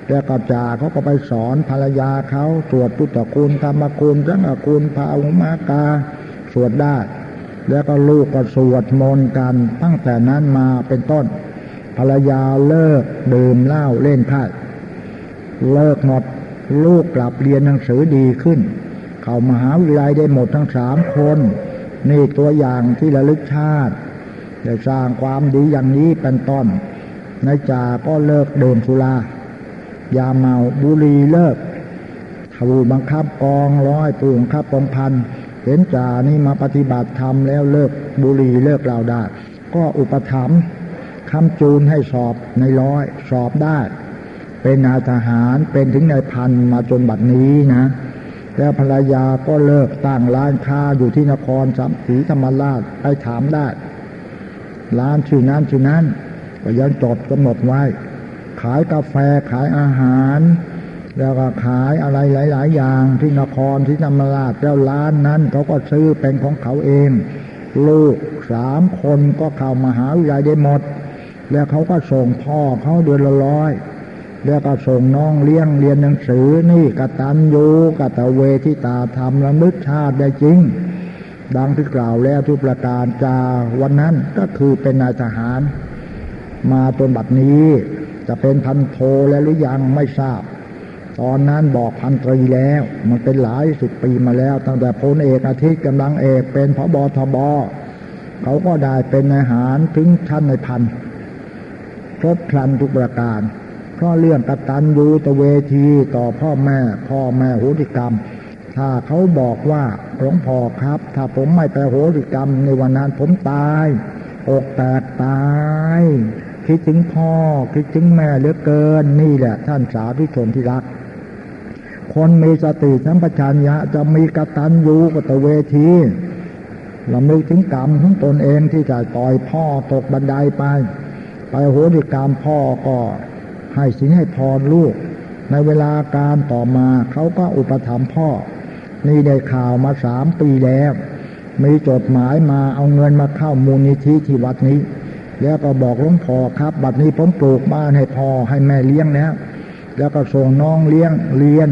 แล้วก็จ่าเขาก็ไปสอนภรรยาเขาสวดพุทธคุณธรรมคุณสังฆคุณพาหุมากาสวดได้ แล้วก็ลูกก็สวดมนต์กัน ตั้งแต่นั้นมาเป็นต้น ภรรยาเลิกดื่มเหล้าเล่นไพ่เลิกหมดลูกกลับเรียนหนังสือดีขึ้น เข้ามหาวิทยาลัยได้หมดทั้งสามคน นี่ตัวอย่างที่ระลึกชาติจะสร้างความดีอย่างนี้เป็นต้นนายจาก็เลิกดื่มสุรายาเมาบุหรี่เลิกถูบังคับกองร้อยปูบังคับกองพัน เห็นจ่านี่มาปฏิบัติธรรมแล้วเลิกบุหรี่เลิกเหล่าได้ ก็อุปถัมภ์คำจูนให้สอบในร้อยสอบได้ เป็นนายทหารเป็นถึงนายพันมาจนบัดนี้นะ แล้วภรรยาก็เลิกตั้งร้านค้าอยู่ที่นครสัมศรีธรรมราชไปถามได้ ร้านชื่อนั้นชื่อนั้นก็ยังจดกำหนดไว้ ขายกาแฟขายอาหาร แล้วก็ขายอะไรหลาย ๆ อย่างที่นครที่ธรรมราชแล้วร้านนั้นเขาก็ซื้อเป็นของเขาเอง ลูกสามคนก็เข้ามาหาวิทยาลัยได้หมด แล้วเขาก็ส่งพ่อเขาเดือนละร้อยแล้วก็ส่งน้องเลี้ยงเรียนหนังสือนี่กตัญญูกตเวทิตาธรรมละลึกชาติได้จริง ดังที่กล่าวแล้วทุกประการจาวันนั้นก็คือเป็นนายทหาร มาจนบัดนี้ จะเป็นพันโทแล้วหรือยังไม่ทราบ ตอนนั้นบอกพันตรีแล้ว มันเป็นหลายสิบปีมาแล้ว ตั้งแต่พลเอกอาทิตย์กำลังเอกเป็นพบทบเขาก็ได้เป็นนายหารถึงชั้นในพันครบครันทุกประการ เพราะเรื่องกตัญญูตเวทีต่อพ่อแม่ พ่อแม่โหติกรรม ถ้าเขาบอกว่าหลวงพ่อครับ ถ้าผมไม่ไปโหติกรรม ในวันนั้นผมตายอกแตกตายคิดถึงพ่อคิดถึงแม่เหลือเกินนี่แหละท่านสาธุชนที่รัก คนมีสติสัมปชัญญะจะมีกตัญญูกตเวทีลำลึกถึงกรรมของตนเองที่จะต่อยพ่อตกบันไดไป ไปโหดิกรรมพ่อก็ให้สินให้พรลูก ในเวลาการต่อมาเขาก็อุปถัมภ์พ่อ นี่ได้ข่าวมาสามปีแล้ว มีจดหมายมาเอาเงินมาเข้ามูลนิธิที่วัดนี้ แล้วก็บอกหลวงพ่อครับ บัดนี้ผมปลูกบ้านให้พ่อให้แม่เลี้ยงแล้วแล้วก็ส่งน้องเลี้ยงเรียน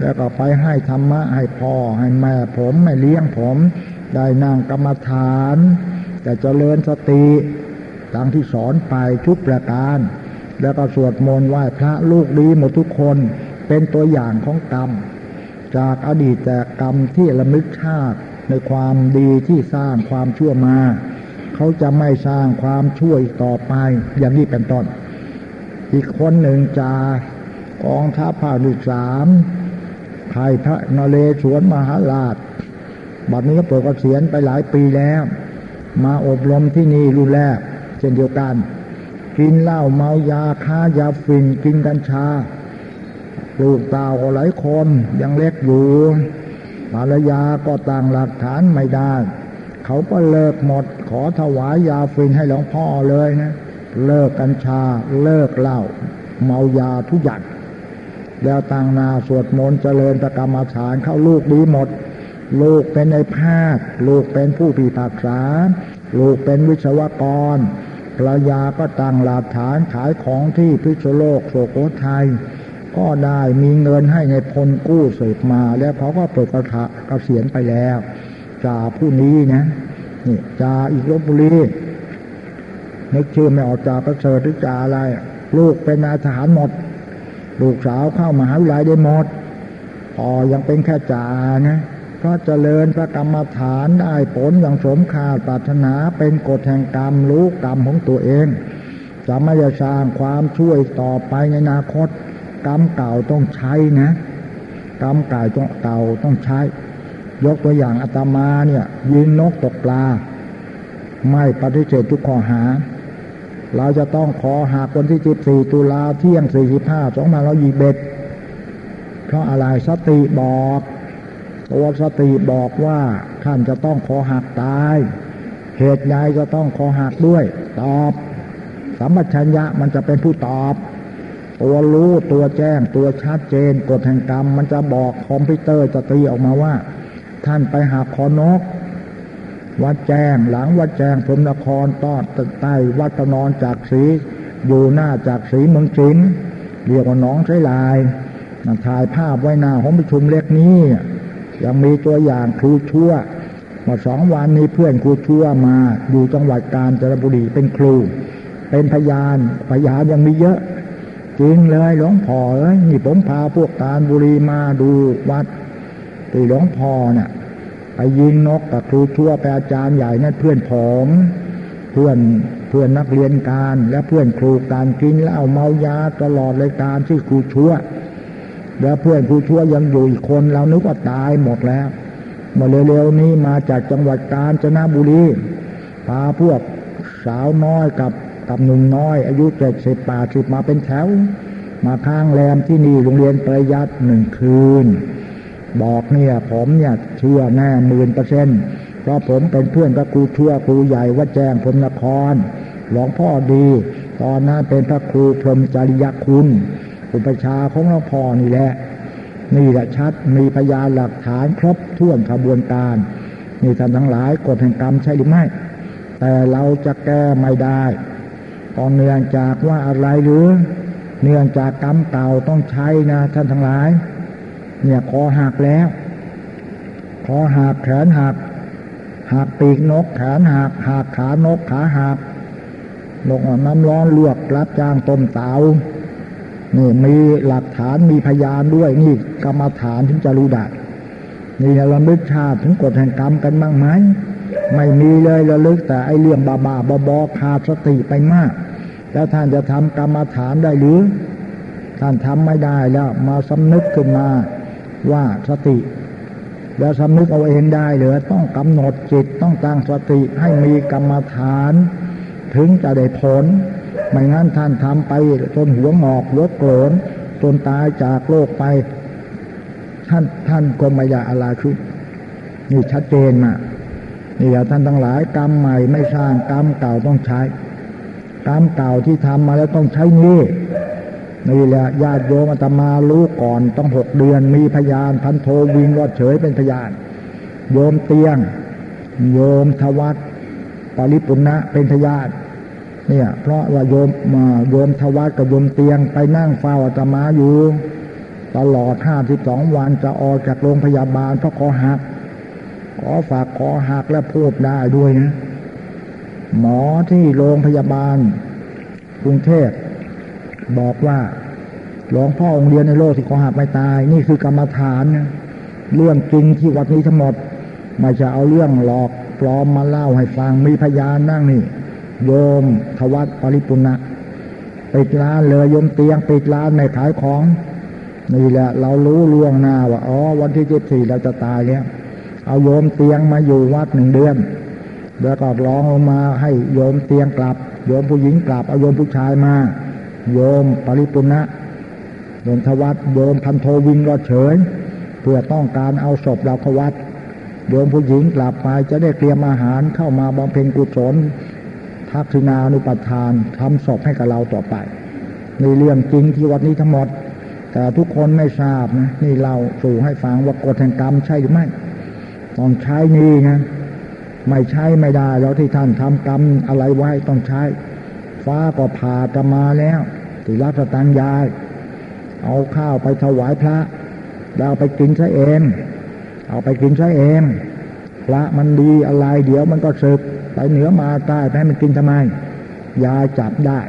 แล้วก็ไปให้ธรรมะให้พ่อให้แม่ผมไม่เลี้ยงผม ได้นั่งกรรมฐานแต่เจริญสติดังที่สอนไปทุกประการ แล้วก็สวดมนต์ไหว้พระลูกดีหมดทุกคนเป็นตัวอย่างของกรรม จากอดีตแต่กรรมที่ละมึกชาติในความดีที่สร้างความชั่วมา เขาจะไม่สร้างความช่วยต่อไปอย่างนี้เป็นต้น อีกคนหนึ่งจากกองทัพภาคที่สาม ไทยพระนเรศวรมหาราชบัดนี้ก็เปิดกเกษียณไปหลายปีแล้ว มาอบรมที่นี่รุ่นแรก เช่นเดียวกัน กินเหล้าเมายาค้ายาฝิ่นกินกัญชา ลูกเต่าหลายคนยังเล็กอยู่ภรรยาก็ต่างหลักฐานไม่ได้ เขาก็เลิกหมด ขอถวายยาฝิ่นให้หลวงพ่อเลยนะ เลิกกัญชา เลิกเหล้าเมายาทุกอย่าง แล้วต่างนาสวดมนต์เจริญประกรรมฐานเข้าลูกดีหมด ลูกเป็นในภาคลูกเป็นผู้พิพากษา ลูกเป็นวิศวกรภรรยาก็ตั้งหลักฐานขายของที่พิษโลกโสโกทัยก็ได้มีเงินให้ในพลกู้สืบมา แล้วเขาก็เปิดกระะกระเสียนไปแล้วจ่าผู้นี้นะนี่จ่าอีกลบบุรีนึกชื่อไม่ออกจ่าประเสริฐหรือจ่าอะไร ลูกเป็นนายทหารหมด ลูกสาวเข้ามหาวิทยาลัยได้หมดพอยังเป็นแค่จ่านะพราะเจริญพระกรรมฐานได้ผลอย่างสมคาปรารถนาเป็นกฎแห่งกรรมรู้กรรมของตัวเองจะไม่จะสร้างความช่วยต่อไปในอนาคต กรรมเก่าต้องใช้นะ กรรมเก่าเก่าต้องใช้ ยกตัวอย่างอาตมาเนี่ย ยิงนกตกปลา ไม่ปฏิเสธทุกข้อหา เราจะต้องขอหากวันที่ 14 ตุลาเที่ยง 45 2521เพราะอะไรสติบอกตัวสติบอกว่าท่านจะต้องขอหักตาย เหตุใดจะต้องขอหักด้วย ตอบสัมปชัญญะมันจะเป็นผู้ตอบ ตัวรู้ตัวแจ้งตัวชัดเจนกฎแห่งกรรม มันจะบอกคอมพิวเตอร์จะตีออกมาว่า ท่านไปหักคอนก วัดแจ้งหลังวัดแจ้งพรมนครต้อนใต้วัดตนอนจากสีอยู่หน้าจากสีเมืองจินเรียกว่าน้องใช้ลายถ่ายภาพไว้หน้าห้องประชุมเล็กนี้ ยังมีตัวอย่างครูชั่วมาสองวันนี้เพื่อนครูชั่วมาอยู่จังหวัดกาญจนบุรีเป็นครู เป็นพยานพยานยังมีเยอะจริงเลยหลวงพ่อเอ้ยนี่ผมพาพวกการบุรีมาดูวัดตีหลวงพ่อเนี่ย ยิงนกกับครูชั่วไปอาจารย์ใหญ่นั่นเพื่อนผมเพื่อนเพื่อนนักเรียนการและเพื่อนครูการกินเหล้าเมายาตลอดเลยการที่ครูชั่ว แล้วเพื่อนผู้ชั่วยังอยู่อีกคนเรานึกว่าตายหมดแล้วมื่อเร็วๆนี้มาจากจังหวัดกาญจนบุรีพาพวกสาวน้อยกับกับหนุ่มน้อย อายุเจ็ดสิบแปดสิบมาเป็นแถว มาข้างแรมที่นี่โรงเรียนประยัดหนึ่งคืน บอกเนี่ยผมเนี่ยเชื่อแน่หมื่นเปอร์เซ็นต์เพราะผมเป็นเพื่อนกับครูชั่วครูใหญ่วัดแจ้งพรมนคร หลวงพ่อดี ตอนนั้นเป็นพระครูพรมจริยคุณ อุปชาของหลวงพ่อนี่แหละ นี่แหละชัดมีพยานหลักฐานครบถ้วนขบวนการนี่ท่านทั้งหลายกฎแห่งกรรมใช่หรือไม่ แต่เราจะแก้ไม่ได้ตอนเนื่องจากว่าอะไรหรือ เนื่องจากกรรมเก่าต้องใช้นะท่านทั้งหลาย เนี่ยคอหักแล้ว คอหักแขนหักหักปีกนกแขนหักหักขานกขาหักนกน้ำร้อนลวกรับจ้างต้มเตานี่มีหลักฐานมีพยานด้วยนี่กรรมฐานถึงจะรู้ได้นี่เราลึกชาติถึงกฎแห่งกรรมกันบ้างไหมไม่มีเลยระลึกแต่ไอเรื่องบาบาบอบอขาดสติไปมาก แล้วท่านจะทำกรรมฐานได้หรือ ท่านทำไม่ได้แล้วมาสำนึกขึ้นมา ว่าสติแล้วสำนึกเอาเองได้หรือต้องกำหนดจิตต้องตั้งสติให้มีกรรมฐาน ถึงจะได้ผล ไม่งั้นท่านทำไปจนหัวงอกหัวโกรนจนตายจากโลกไป ท่านท่านก็ไม่ได้อะไรขึ้นนี่ชัดเจนมานี่อย่าท่านทั้งหลายกรรมใหม่ไม่สร้างกรรมเก่าต้องใช้ กรรมเก่าที่ทำมาแล้วต้องใช้นี่ นี่แหละญาติโยมอาตมารู้ก่อนต้องหกเดือนมีพยานพันโทวิงรอดเฉยเป็นพยาน โยมเตียง โยมทวัตปริปุณะเป็นพยานเนี่ย เพราะว่าโยมมาโยมทวัตกับโยมเตียงไปนั่งเฝ้าอาตมาอยู่ ตลอดห้าสิบสองวันจะออกจากโรงพยาบาลเพราะคอหักขอฝากขอหักและพูดได้ด้วยนะหมอที่โรงพยาบาลกรุงเทพ บอกว่าหลวงพ่อองค์เดียวในโลกที่ขอหักไม่ตาย นี่คือกรรมฐานนะเรื่องจริงที่วัดนี้ทั้งหมดไม่จะเอาเรื่องหลอกปลอมมาเล่าให้ฟังมีพยานนั่งนี่ โยมทวัตปริปุณะปิดร้านเลยโยมเตียงปิดร้านไม่ขายของนี่แหละ เรารู้ล่วงหน้าว่าอ๋อวันที่เจ็ดสี่เราจะตายแล้วเอาโยมเตียงมาอยู่วัดหนึ่งเดือน แล้วก็ร้องลงมาให้โยมเตียงกลับ โยมผู้หญิงกลับเอาโยมผู้ชายมา โยมปริปุณะโยมทวัตโยมพันโทวิงรอเฉย เพื่อต้องการเอาศพเราขวัดโยมผู้หญิงกลับไปจะได้เตรียมอาหารเข้ามาบำเพ็ญกุศลทักษินานุปัฏฐานทำศพให้กับเราต่อไปในเรื่องจริงที่วัดนี้ทั้งหมด แต่ทุกคนไม่ทราบนะนี่เราสู่ให้ฟังว่ากฎแห่งกรรมใช่หรือไม่ต้องใช้นี่ไงไม่ใช้ไม่ได้แล้วที่ท่านทำกรรมอะไรไว้ต้องใช้ ฟ้าก็ผ่าจะมาแล้ว ติรัสตังยาย เอาข้าวไปถวายพระ แล้วไปกินซะเอง เอาไปกินซะเอง พระมันดีอะไรเดี๋ยวมันก็สึกไปเหนือมาใต้แม้มันกินทำไม ยายจับได้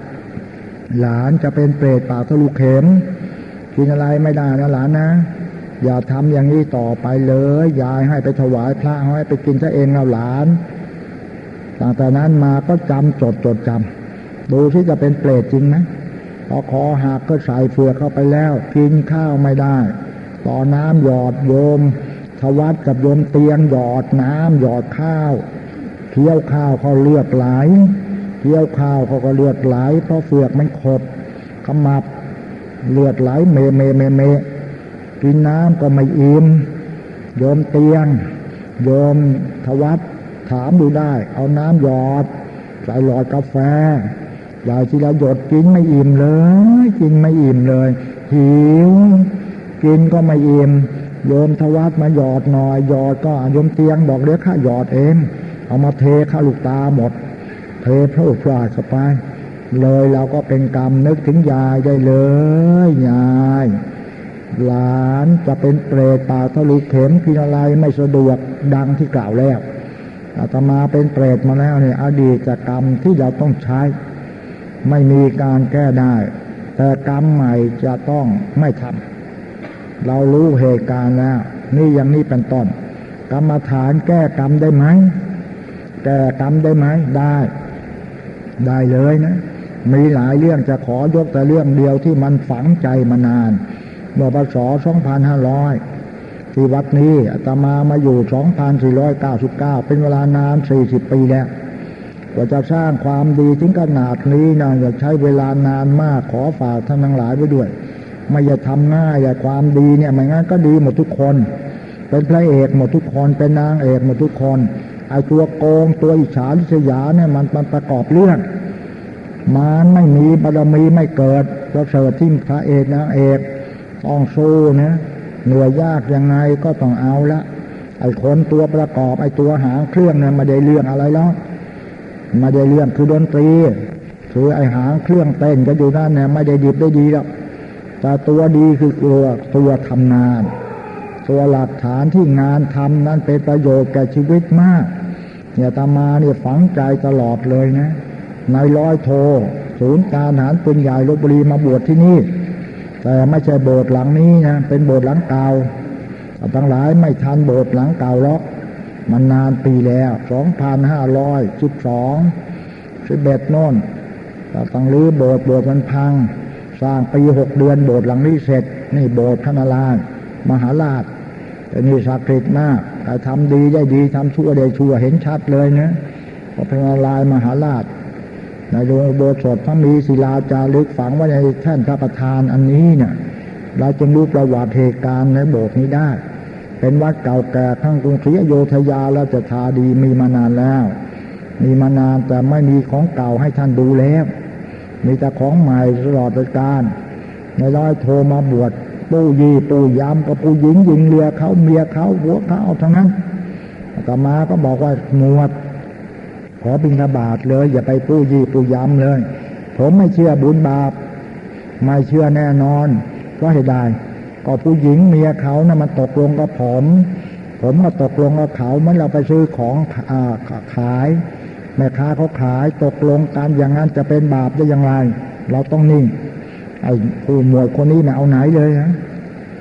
หลานจะเป็นเปรตปากทะลุเข็ม กินอะไรไม่ได้นะหลานนะ อย่าทำอย่างนี้ต่อไปเลย ยายให้ไปถวายพระให้ไปกินซะเองเอาหลานตั้งแต่นั้นมาก็จำจดจดจำดูที่จะเป็นเปรตจริงไหม อคอหักก็ใส่เฟือกเข้าไปแล้ว กินข้าวไม่ได้ ต่อน้ำหยอดโยมทวัดกับโยมเตียงหยอดน้ำหยอดข้าวเคี้ยวข้าวเขาเลือดไหลเคี้ยวข้าวเขาก็เลือดไหล เพราะเฟือกมันขดขมับเลือดไหลเมเมเมเมกินน้ำก็ไม่อิ่มโยมเตียง โยมทวัตถามดูได้ เอาน้ำหยอดใส่หลอดกาแฟ ยายทีละหยดกินไม่อิ่มเลย กินไม่อิ่มเลย หิว กินก็ไม่อิ่มโยมทวัตมาหยอดหน่อยหยอดก็โยมเตียงบอกเรียข้าหยอดเองเอามาเทข้าลูกตาหมด เทพระอุปราชไป เลยเราก็เป็นกรรมนึกถึงยายได้เลยยายหลานจะเป็นเปรตป่าทะลุเข็มพินาลายไม่สะดวกดังที่กล่าวแล้วอาตมาเป็นเปรตมาแล้วเนี่ยอดีตกรรมที่เราต้องใช้ ไม่มีการแก้ได้ แต่กรรมใหม่จะต้องไม่ทำเรารู้เหตุการณ์แล้ว นี่ย่างนี้เป็นต้น กรรมฐานแก้กรรมได้ไหมแก้กรรมได้ไหมได้ ได้เลยนะ มีหลายเรื่องจะขอยกแต่เรื่องเดียวที่มันฝังใจมานานเมื่อพศ2500 ที่วัดนี้อาตมามาอยู่ 2499 เป็นเวลานาน 40 ปีแล้ว กว่าจะสร้างความดีถึงขนาดนี้นะจะใช้เวลานานมากขอฝากท่านทั้งหลายไว้ด้วย ไม่อย่าทำง่ายอย่าความดีเนี่ยไม่งั้นก็ดีหมดทุกคน เป็นพระเอกหมดทุกคนเป็นนางเอกหมดทุกคนไอ้ตัวโกงตัวอิจฉาลิษยาเนี่ยมันมันประกอบเรื่องมันไม่มีบารมีไม่เกิดประเสริฐที่พระเอกนางเอกต้องสู้นะเหนื่อยยากยังไงก็ต้องเอาละไอ้คนตัวประกอบไอ้ตัวหางเครื่องเนี่ยมาได้เรื่องอะไรแล้ว มาได้เรื่องคือดนตรีคือไอหางเครื่องเต้นก็อยู่นั่นเนี่ยไม่ได้ดีได้ดีหรอกแต่ตัวดีคือตัวตัวทำงาน ตัวหลักฐานที่งานทำนั้นเป็นประโยชน์แก่ชีวิตมากเนี่ยตามาเนี่ยฝังใจตลอดเลยนะนายร้อยโท ศูนย์การหารปืนใหญ่ลบบุรีมาบวชที่นี่ แต่ไม่ใช่โบสถ์หลังนี้นะเป็นโบสถ์หลังเก่าทั้งหลายไม่ทันโบสถ์หลังเก่าหรอก มันนานปีแล้วสองพันห้าร้อยสิบสองสิบเอ็ดโน่นเราต้องรื้อโบสถ์โบสถ์มันพัง สร้างปีหกเดือนโบสถ์หลังนี้เสร็จ นี่โบสถ์พระนารายณ์มหาราชแต่นี่ศักดิ์สิทธิ์มากแต่ทำดีได้ดีทำชั่วได้ชั่วเห็นชัดเลยนะพระพนารายณ์มหาราชในโรงโบสถ์พระมีศิลาจารึกฝังไว้ในแท่นพระประธานอันนี้เนี่ยเราจึงรู้ประวัติเหตุการณ์ในโบสถ์นี้ได้ เป็นวัดเก่าแก่ทั้งกรุงศรีอโยธยาและจะทาดีมีมานานแล้ว มีมานานแต่ไม่มีของเก่าให้ท่านดูแล้ว มีแต่ของใหม่ตลอดการในร้อยโทรมาบวชปู่ยีปู่ยำกับปู่หญิงหญิงเรือเขาเมียเขาหัวเขาทั้งนั้นต่อมาก็บอกว่าหมวด ขอบิณฑบาตเลย อย่าไปปู่ยีปู่ยำเลย ผมไม่เชื่อบุญบาป ไม่เชื่อแน่นอน ก็ให้ได้ ก็ผู้หญิงเมียเขานะ่ะมันตกลงกับผม ผมก็ตกลงกับเขาเมื่อเราไปซื้อของอขายแม่ค้าเขาขายตกลงกันอย่างนั้นจะเป็นบาปได้อย่างไร เราต้องนิ่งไอ้ผู้หมวดคนนี้นะเอาไหนเลยฮะ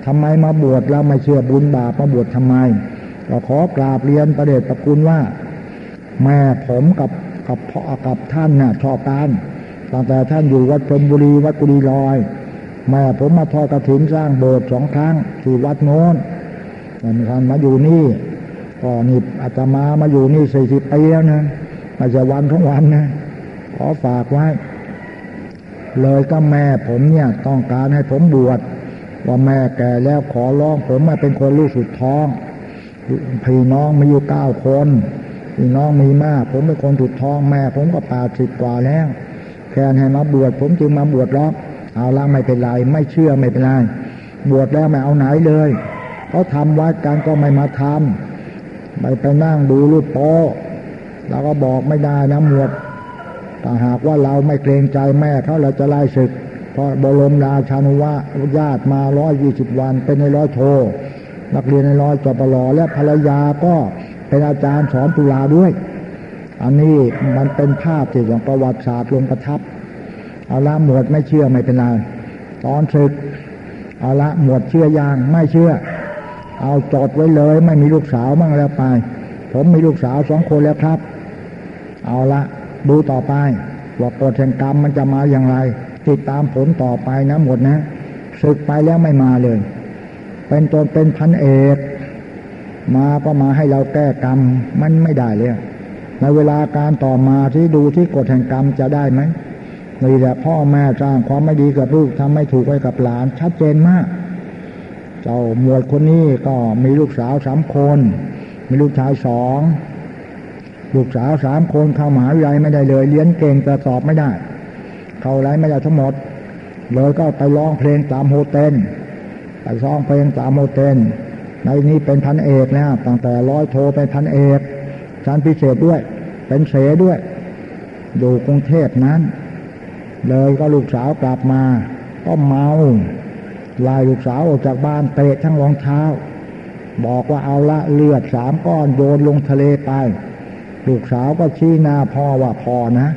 ทำไมมาบวชเราไม่เชื่อบุญบาปมาบวชทำไมเราขอกราบเรียนประเดชประคุณว่า แม่ผมกับกับพ่อกับท่านน่ะชอบกันตั้งแต่ท่านอยู่วัดพรมบุรีวัดกุรีลอย แม่ผมมาทอดกระถินสร้างโบสถ์สองครั้งที่วัดโน้นท่านมาอยู่นี่ก็นี่อาตมามาอยู่นี่สี่สิบปีแล้วนะม่ใช่วันทั้งวันนะขอฝากไว้เลยก็แม่ผมเนี่ยต้องการให้ผมบวชว่าแม่แก่แล้วขอร้องผมมาเป็นคนลูกสุดท้องพี่น้องมีอยู่เก้าคนพี่น้องมีมาก ผมเป็นคนถุดท้องแม่ ผมก็ปดสิบกว่าแล้ว แค่ให้มาบวชผมจึงมาบวชร้อง เอาละไม่เป็นไร ไม่เชื่อไม่เป็นไรบวชแล้วไม่เอาไหนเลยเขาทำวัดกันก็ไม่มาทำไปไปนั่งดูรูปโป้เราก็บอกไม่ได้นะหมวดแต่หากว่าเราไม่เกรงใจแม่เขาเราจะไล่ศึก เพราะบรมราชานุวะญาติมาร้อยยี่สิบวัน เป็นในร้อยโท นักเรียนในร้อยจปรและภรรยาก็เป็นอาจารย์สอนตุลาด้วย อันนี้มันเป็นภาพที่ของประวัติศาสตร์ลงประทับ เอาละหมวดไม่เชื่อไม่เป็นไรตอนศึกเอาละหมวดเชื่อยางไม่เชื่อ เอาจอดไว้เลย ไม่มีลูกสาวมั่งแล้วไป ผมมีลูกสาวสองคนแล้วครับ เอาละดูต่อไปว่ากฎแห่งกรรมมันจะมาอย่างไร ติดตามผลต่อไปนะหมดนะศึกไปแล้วไม่มาเลย เป็นตนเป็นพันเอกมาก็มาให้เราแก้กรรมมันไม่ได้เลยในเวลาการต่อมาที่ดูที่กฎแห่งกรรมจะได้ไหม นี่แหละพ่อแม่สร้างความไม่ดีกับลูกทำไม่ถูกไว้กับหลาน ชัดเจนมาก เจ้าหมวดคนนี้ก็มีลูกสาวสามคน มีลูกชายสองลูกสาวสามคนเข้ามหาวิทยาลัยไม่ได้เลยเรียนเก่งแต่สอบไม่ได้ เข้าไรไม่ได้ทั้งหมด เลยก็ไปร้องเพลงตามโฮเทลไปร้องเพลงตามโฮเทลในนี้เป็นพันเอกนะตั้งแต่ร้อยโทเป็นพันเอกชั้นพิเศษด้วย เป็นเสด้วยอยู่กรุงเทพนั้น เลยก็ลูกสาวกลับมาก็เมาลายลูกสาวออกจากบ้านเตะทั้งรองเท้า บอกว่าเอาละเลือดสามก้อนโยนลงทะเลไป ลูกสาวก็ชี้หน้าพ่อว่าพอนะ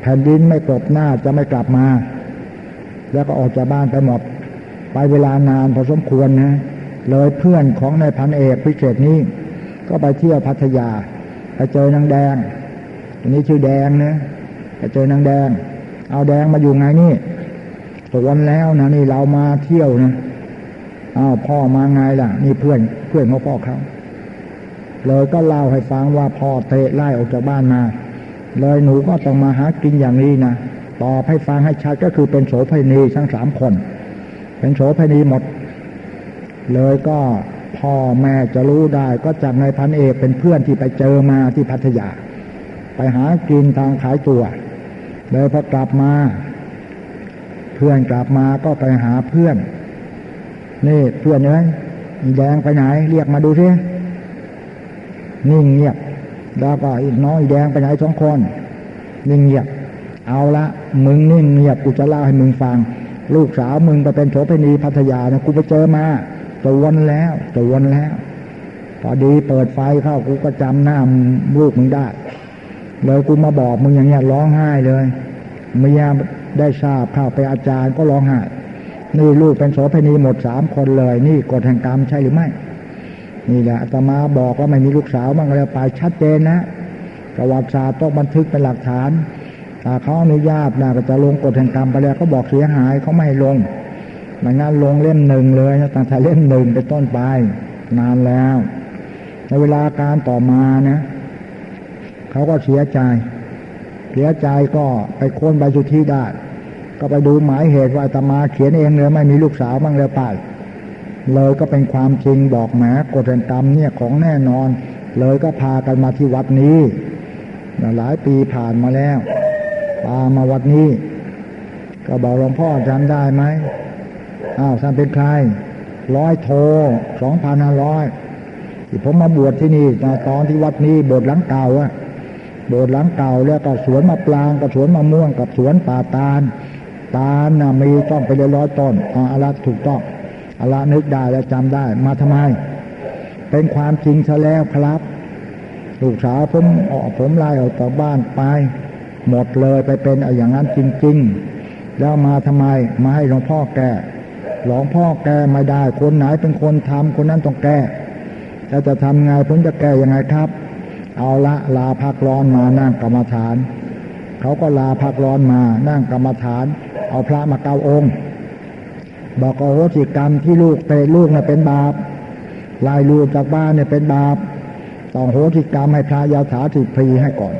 แผ่นดินไม่กลบหน้าจะไม่กลับมา แล้วก็ออกจากบ้านไปหมดไปเวลานานพอสมควรนะ เลยเพื่อนของนายพันเอกพิเศษนี้ ก็ไปเที่ยวพัทยา ไปเจอนางแดงอันนี้ชื่อแดงนะไปเจอนางแดง เอาแดงมาอยู่ไงนี่ตกวันแล้วนะนี่เรามาเที่ยวนะอ้าวพ่อมาไงล่ะ นี่เพื่อน เพื่อนของพ่อเขาเลยก็เล่าให้ฟังว่าพ่อเตะไล่ออกจากบ้านมา เลยหนูก็ต้องมาหากินอย่างนี้นะตอบให้ฟังให้ชัดก็คือเป็นโสภณีทั้งสามคน เป็นโสภณีหมด เลยก็พ่อแม่จะรู้ได้ก็จากนายพันเอกเป็นเพื่อนที่ไปเจอมาที่พัทยา ไปหากินทางขายตัว เลยพอกลับมา เพื่อนกลับมาก็ไปหาเพื่อน นี่เพื่อนเอ้ยแดงไปไหน เรียกมาดูซินิ่งเงียบแล้วก็อีกน้อยแดงไปไหนสองคนนิ่งเงียบ เอาละมึงนิ่งเงียบกูจะเล่าให้มึงฟัง ลูกสาวมึงไปเป็นโสเภณีพัทยานะกูไปเจอมาจะวนแล้วจะวนแล้ว พอดีเปิดไฟเข้ากูก็จำหน้าลูกมึงได้ เลยกูมาบอกมึงอย่างเงี้ยร้องไห้เลยเมียได้ทราบข้าวไปอาจารย์ก็ร้องไห้นี่ลูกเป็นโสเภณีหมดสามคนเลย นี่กฎแห่งกรรมใช่หรือไม่นี่แหละอาตมาบอกว่าไม่มีลูกสาวมั่งแล้วไปชัดเจนนะประวัติศาสตร์ต้องบันทึกเป็นหลักฐานถ้าเขาอนุญาตนะก็จะลงกฎแห่งกรรมไปแล้วเขาบอกเสียหายเขาไม่ลงไม่งั้นลงเล่มหนึ่งเลยตั้งแต่เล่มหนึ่งไปต้นไป นานแล้ว ในเวลาการต่อมานะ เขาก็เสียใจ เสียใจก็ไปค้นใบสุทธิได้ ก็ไปดูหมายเหตุว่าตมาเขียนเองเลยไม่มีลูกสาวบ้างเลยไปเลยก็เป็นความจริงบอกแหมกฎแห่งกรรมเนี่ยของแน่นอน เลยก็พากันมาที่วัดนี้หลายปีผ่านมาแล้วพามาวัดนี้ ก็บอกหลวงพ่อจำได้ไหมอ้าวท่านเป็นใครร้อยโทสองพันห้าร้อยที่ผมมาบวชที่นี่ตอนที่วัดนี้บสถ์หลังเก่าอะ โบสถ์หลังเก่าแล้วก็สวนมะปรางกับสวนมะม่วงกับสวนป่าตาลตาลนะมีต้องไปเลยร้อยต้นอาละถูกต้องอาละนึกได้แล้วจำได้ มาทำไม เป็นความจริงซะแล้วครับลูกสาวผมออกผมไล่ออกจากบ้านไป หมดเลยไปเป็นอย่างนั้นจริง ๆ แล้วมาทำไม มาให้หลวงพ่อแก้หลวงพ่อแก้ไม่ได้ คนไหนเป็นคนทำคนนั้นต้องแก้แล้วจะทำไงผมจะแก้ยังไงครับ เอาละลาพักร้อนมานั่งกรรมฐาน เขาก็ลาพักร้อนมานั่งกรรมฐาน เอาพระมาเก้าองค์ บอกโอโหสิกรรมที่ลูกเป็นลูกเนี่ยเป็นบาปลายลูกจากบ้านเนี่ยเป็นบาปต้องโหสิกรรมให้พระยาถาสิพีให้ก่อน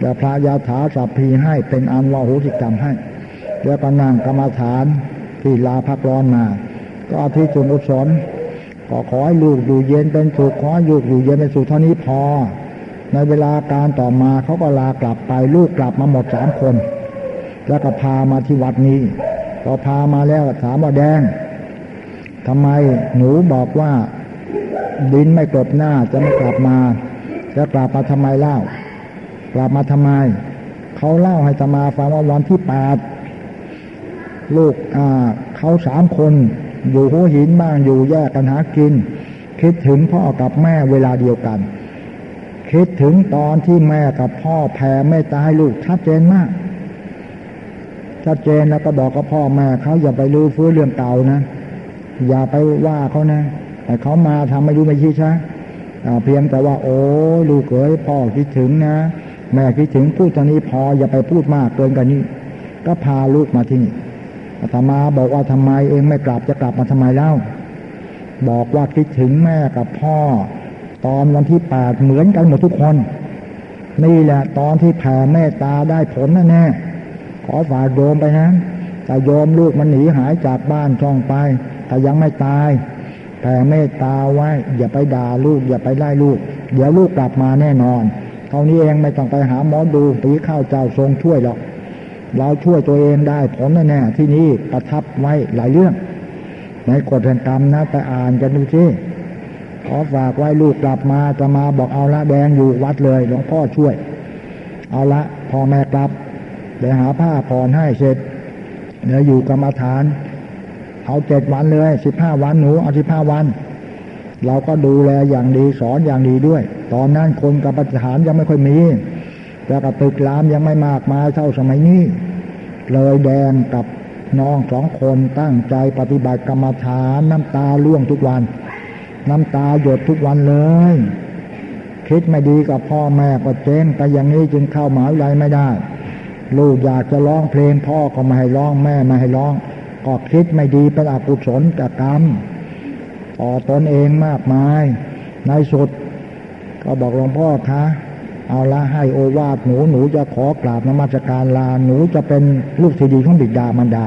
แล้วพระยาถาสัพพีให้เป็นอันว่าโหสิกรรมให้แล้วก็นั่งกรรมฐานที่ลาพักร้อนมา ก็ที่จุนอุศนก็ขอให้ลูกอยู่เย็นเป็นสุขขอลูกอยู่เย็นเป็นสุขเท่านี้พอ ในเวลาการต่อมาเขาก็ลากลับไปลูกกลับมาหมดสามคน แล้วก็พามาที่วัดนี้พอพามาแล้วถามว่าแดงทำไมหนูบอกว่าดินไม่กลบหน้าจะไม่กลับมาจะกลับมาทำไมเล่ากลับมาทำไมเขาเล่าให้ตมาฟังว่าวันที่แปดลูกอ่าเขาสามคน อยู่หัวหินบ้างอยู่แยกกันหากิน คิดถึงพ่อกับแม่เวลาเดียวกัน คิดถึงตอนที่แม่กับพ่อแผ่เมตตาให้ลูกชัดเจนมาก ชัดเจนแล้วก็บอกกับพ่อแม่เขาอย่าไปรู้ฟื้นเรื่องเก่านะอย่าไปว่าเขานะแต่เขามาทำไม่รู้ไม่ชี้ใช้เพียงแต่ว่า โอ้ลูกเอ๋ยพ่อคิดถึงนะ แม่คิดถึงพูดตอนนี้พออย่าไปพูดมากเกินกันนี้ ก็พาลูกมาที่นี่อาตมาบอกว่าทำไมเองไม่กลับจะกลับมาทำไมเล่าบอกว่าคิดถึงแม่กับพ่อ ตอนวันที่แปดเหมือนกันหมดทุกคน นี่แหละตอนที่แผ่เมตตาได้ผลแน่ขอฝากโยมไปนะแต่โยมลูกมันหนีหายจากบ้านช่องไปแต่ยังไม่ตายแผ่เมตตาไว้อย่าไปด่าลูก อย่าไปไล่ลูก เดี๋ยวลูกกลับมาแน่นอนเท่านี้เองไม่ต้องไปหาหมอดูตีข้าวเจ้าทรงช่วยหรอกเราช่วยตัวเองได้ผลแน่ๆที่นี่ประทับไว้หลายเรื่อง ในกฎแห่งกรรมนะไปอ่านกันดูสิ ขอฝากไว้ลูกกลับมาจะมาบอกเอาละแดงอยู่วัดเลยหลวงพ่อช่วย เอาละพอแม่กลับเดี๋ยวหาผ้าผ่อนให้เสร็จเดี๋ยวอยู่กรรมฐาน เอาเจ็ดวันเลยสิบห้าวันหนูเอาสิบห้าวัน เราก็ดูแลอย่างดีสอนอย่างดีด้วย ตอนนั้นคนกรรมฐานยังไม่ค่อยมีแล้วก็ตึกรามยังไม่มากมายเท่าสมัยนี้ เลยแดงกับน้องสองคนตั้งใจปฏิบัติกรรมฐานน้ำตาล่วงทุกวัน น้ำตาหยดทุกวันเลย คิดไม่ดีกับพ่อแม่ก็เจ๊งแต่อย่างนี้จึงเข้าหมหาวิทยาลัยไม่ได้ ลูกอยากจะร้องเพลงพ่อก็ไม่ให้ร้องแม่ไม่ให้ร้อง ก็คิดไม่ดีเป็นอกุศลกับกรรมต่อตนเองมากมาย ในสุด ก็บอกหลวงพ่อคะเอาละให้โอวาทหนูหนูจะขอกราบนมัสการลาหนูจะเป็นลูกที่ดีของบิดามารดา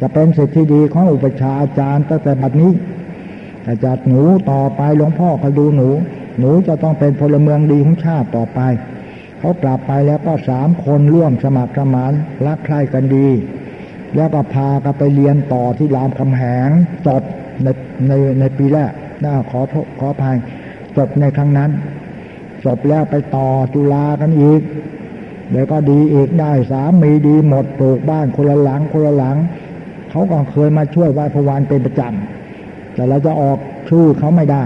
จะเป็นสิทธิดีของอุปชาอาจารย์ตั้งแต่บัดนี้ จากหนูต่อไปหลวงพ่อคอยดูหนู หนูจะต้องเป็นพลเมืองดีของชาติต่อไปเขากลับไปแล้วก็สามคนร่วมสมัครสมานรักใคร่กันดี แล้วก็พากันไปเรียนต่อที่รามคำแหงจบในในในปีแรกน่าขอขออภัยจบในครั้งนั้นจบแล้วไปต่อจุฬากันอีกเดี๋ยวก็ดีอีกได้สามีดีหมดปลูกบ้านคนละหลังคนละหลัง เขาก็เคยมาช่วยไหว้พระวานเป็นประจำ แต่เราจะออกชื่อเขาไม่ได้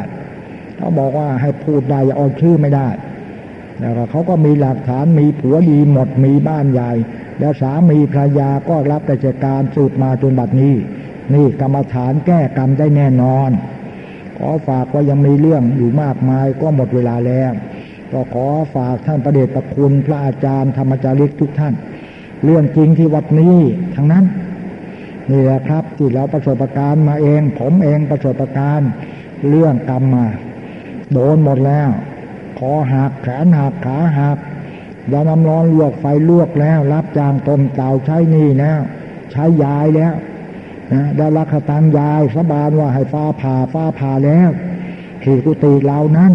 เขาบอกว่าให้พูดได้อย่าออกชื่อไม่ได้แล้วเขาก็มีหลักฐานมีผัวดีหมดมีบ้านใหญ่ แล้วสามีภรรยาก็รับราชการสืบมาจนบัดนี้ นี่กรรมฐานแก้กรรมได้แน่นอน ขอฝากว่ายังมีเรื่องอยู่มากมายก็หมดเวลาแล้วก็ขอฝากท่านประเดชประคุณพระอาจารย์ธรรมจาริกทุกท่าน เรื่องจริงที่วัดนี้ทั้งนั้น นี่แหละครับที่เราประสบการณ์มาเอง ผมเองประสบการณ์เรื่องกรรมมาโดนหมดแล้วคอหักแขนหักขาหักยาน้ำร้อนลวกไฟลวกแล้ว รับจางต้มเต่าใช้นี่แล้ว ใช้ยายแล้วนะได้รักตังยายสบานว่าให้ฟ้าผ่าฟ้าผ่าแล้วขีกุฏิเรานั้น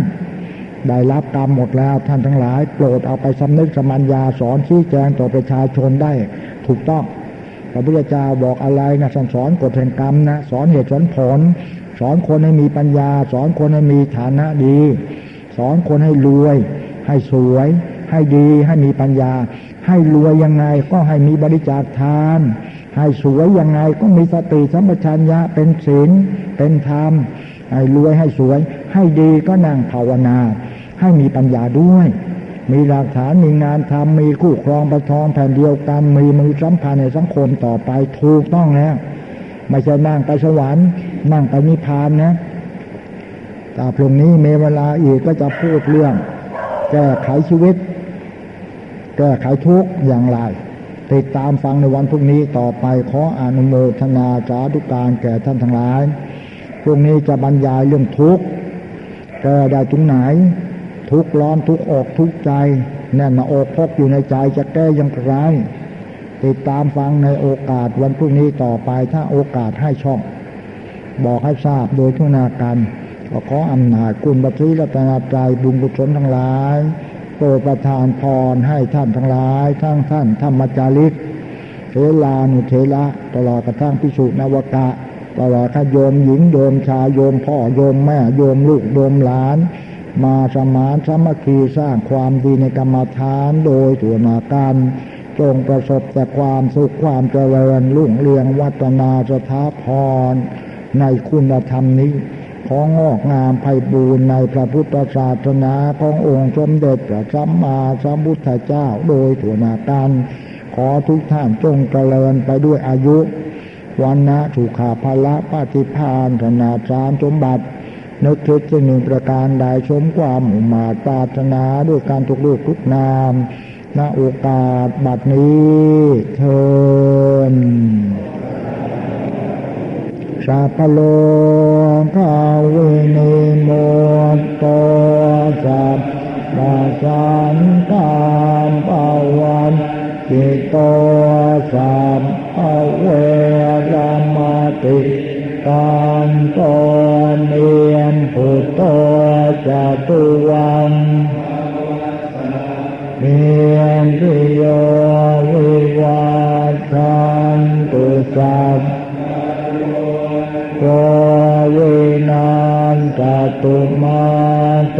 ได้รับกรรมหมดแล้วท่านทั้งหลาย โปรดเอาไปสำนึกสมัญญาสอนชี้แจงต่อประชาชนได้ถูกต้อง พระพุทธเจ้าบอกอะไรนะสอนสอนกฎแห่งกรรมนะสอนเหตุสอนผล สอนคนให้มีปัญญา สอนคนให้มีฐานะดี สอนคนให้รวย ให้สวย ให้ดีให้มีปัญญา ให้รวยยังไงก็ให้มีบริจาคทาน ให้สวยยังไงก็มีสติสัมปชัญญะเป็นศีลเป็นธรรมให้รวยให้สวย ให้ดีก็นั่งภาวนา ให้มีปัญญาด้วย มีหลักฐานมีงานทำมีคู่ครองประทองแผ่นเดียวกัน มีมือสัมพันธ์ในสังคมต่อไปถูกต้องแล้วไม่ใช่นั่งไปสวรรค์นั่งไปนิพพานนะแต่พรุ่งนี้เมเวลาอีกก็จะพูดเรื่อง แก้ไขชีวิต แก้ไขทุกอย่างไรติดตามฟังในวันพรุ่งนี้ต่อไปขออนุโมทนาสาธุการแก่ท่านทั้งหลายพรุ่งนี้จะบรรยายเรื่องทุกข์แก้ได้ตรงไหน ทุกร้อนทุกอกทุกใจแน่นหนาอกพกอยู่ในใจจะแก้อย่างไรติดตามฟังในโอกาสวันพรุ่งนี้ต่อไปถ้าโอกาสให้ช่อง บอกให้ทราบโดยทุนาการก็ขออำนาจคุณบัตรีรัตนาใจบุญกุศลทั้งหลายโปรดประทานพรให้ท่านทั้งหลายทั้งท่านธรรมจาริกเทลานุเทระตลอดกระทั่งพิสุนวกะตลอดข้าโยมหญิงโยมชายโยมพ่อโยมแม่โยมลูกโยมหลาน มาสมานสมัคคีสร้างความดีในกรรมฐานโดยตัวนาการจงประสบแต่ความสุขความเจริญรุ่งเรืองวัฒนาสถาพร ในคุณธรรมนี้ ของงอกงามไพบูรณ์ในพระพุทธศาสนาขององค์สมเด็จพระสัมมาสัมพุทธเจ้าโดยถั่วนาการขอทุกท่านจงเจริญไปด้วยอายุ วันนะถูกขาภละปฏิพานธนาจารสมบัติ นึกคิดจะหนึ่งประการใดชมความอุมาตารถนาด้วยการทุกลูกทุกนามณโอกาสบัดนี้เทินชาพโลภาเวนิโมตโตสัพปะสันตามปวันจิตโตสัพพเวรมติ การตนเนียนพุทโตจตุวังเมียนทิโยวิวัชันตุสัพโกวินานตตุมาเต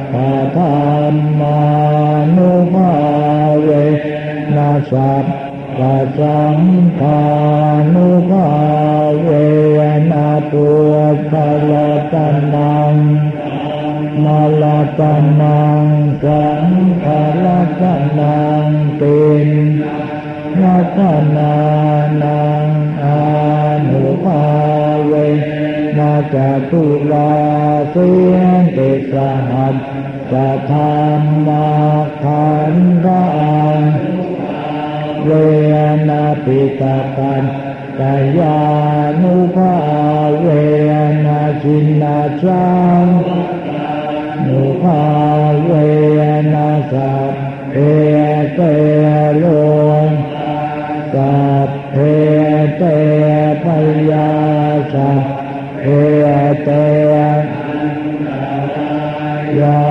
ธรรมานุภาเวนัสสัพพะสังฆานุภาเวนะปุถพะละตะนังมาลาตะนังสังฆะละตะนังตินรัตนานังอานุภาเวาจตุลาเสียงติสหัสจะธรรมาขันธังเวนาปิตากันกายานุภาเวนะชินนาจังนุภาเวนะสัพเพเตโลสัพเพเตปยาสัพ เอเตยา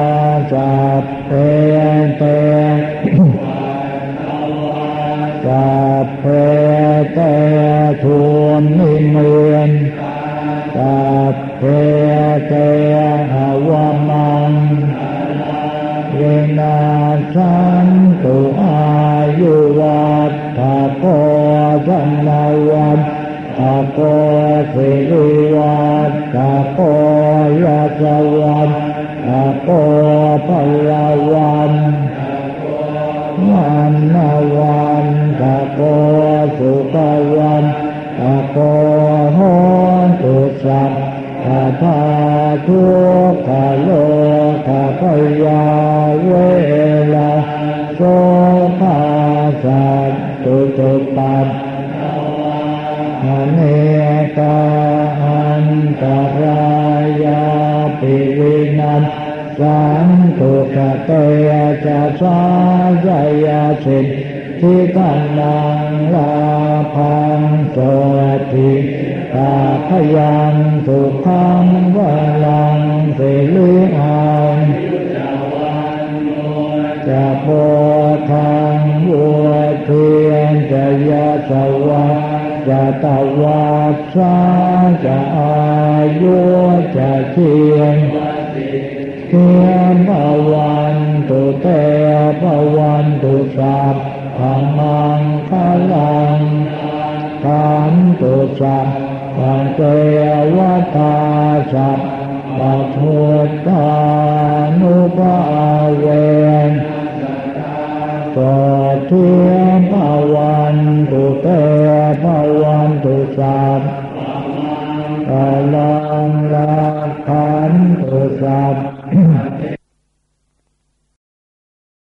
สัพเพเต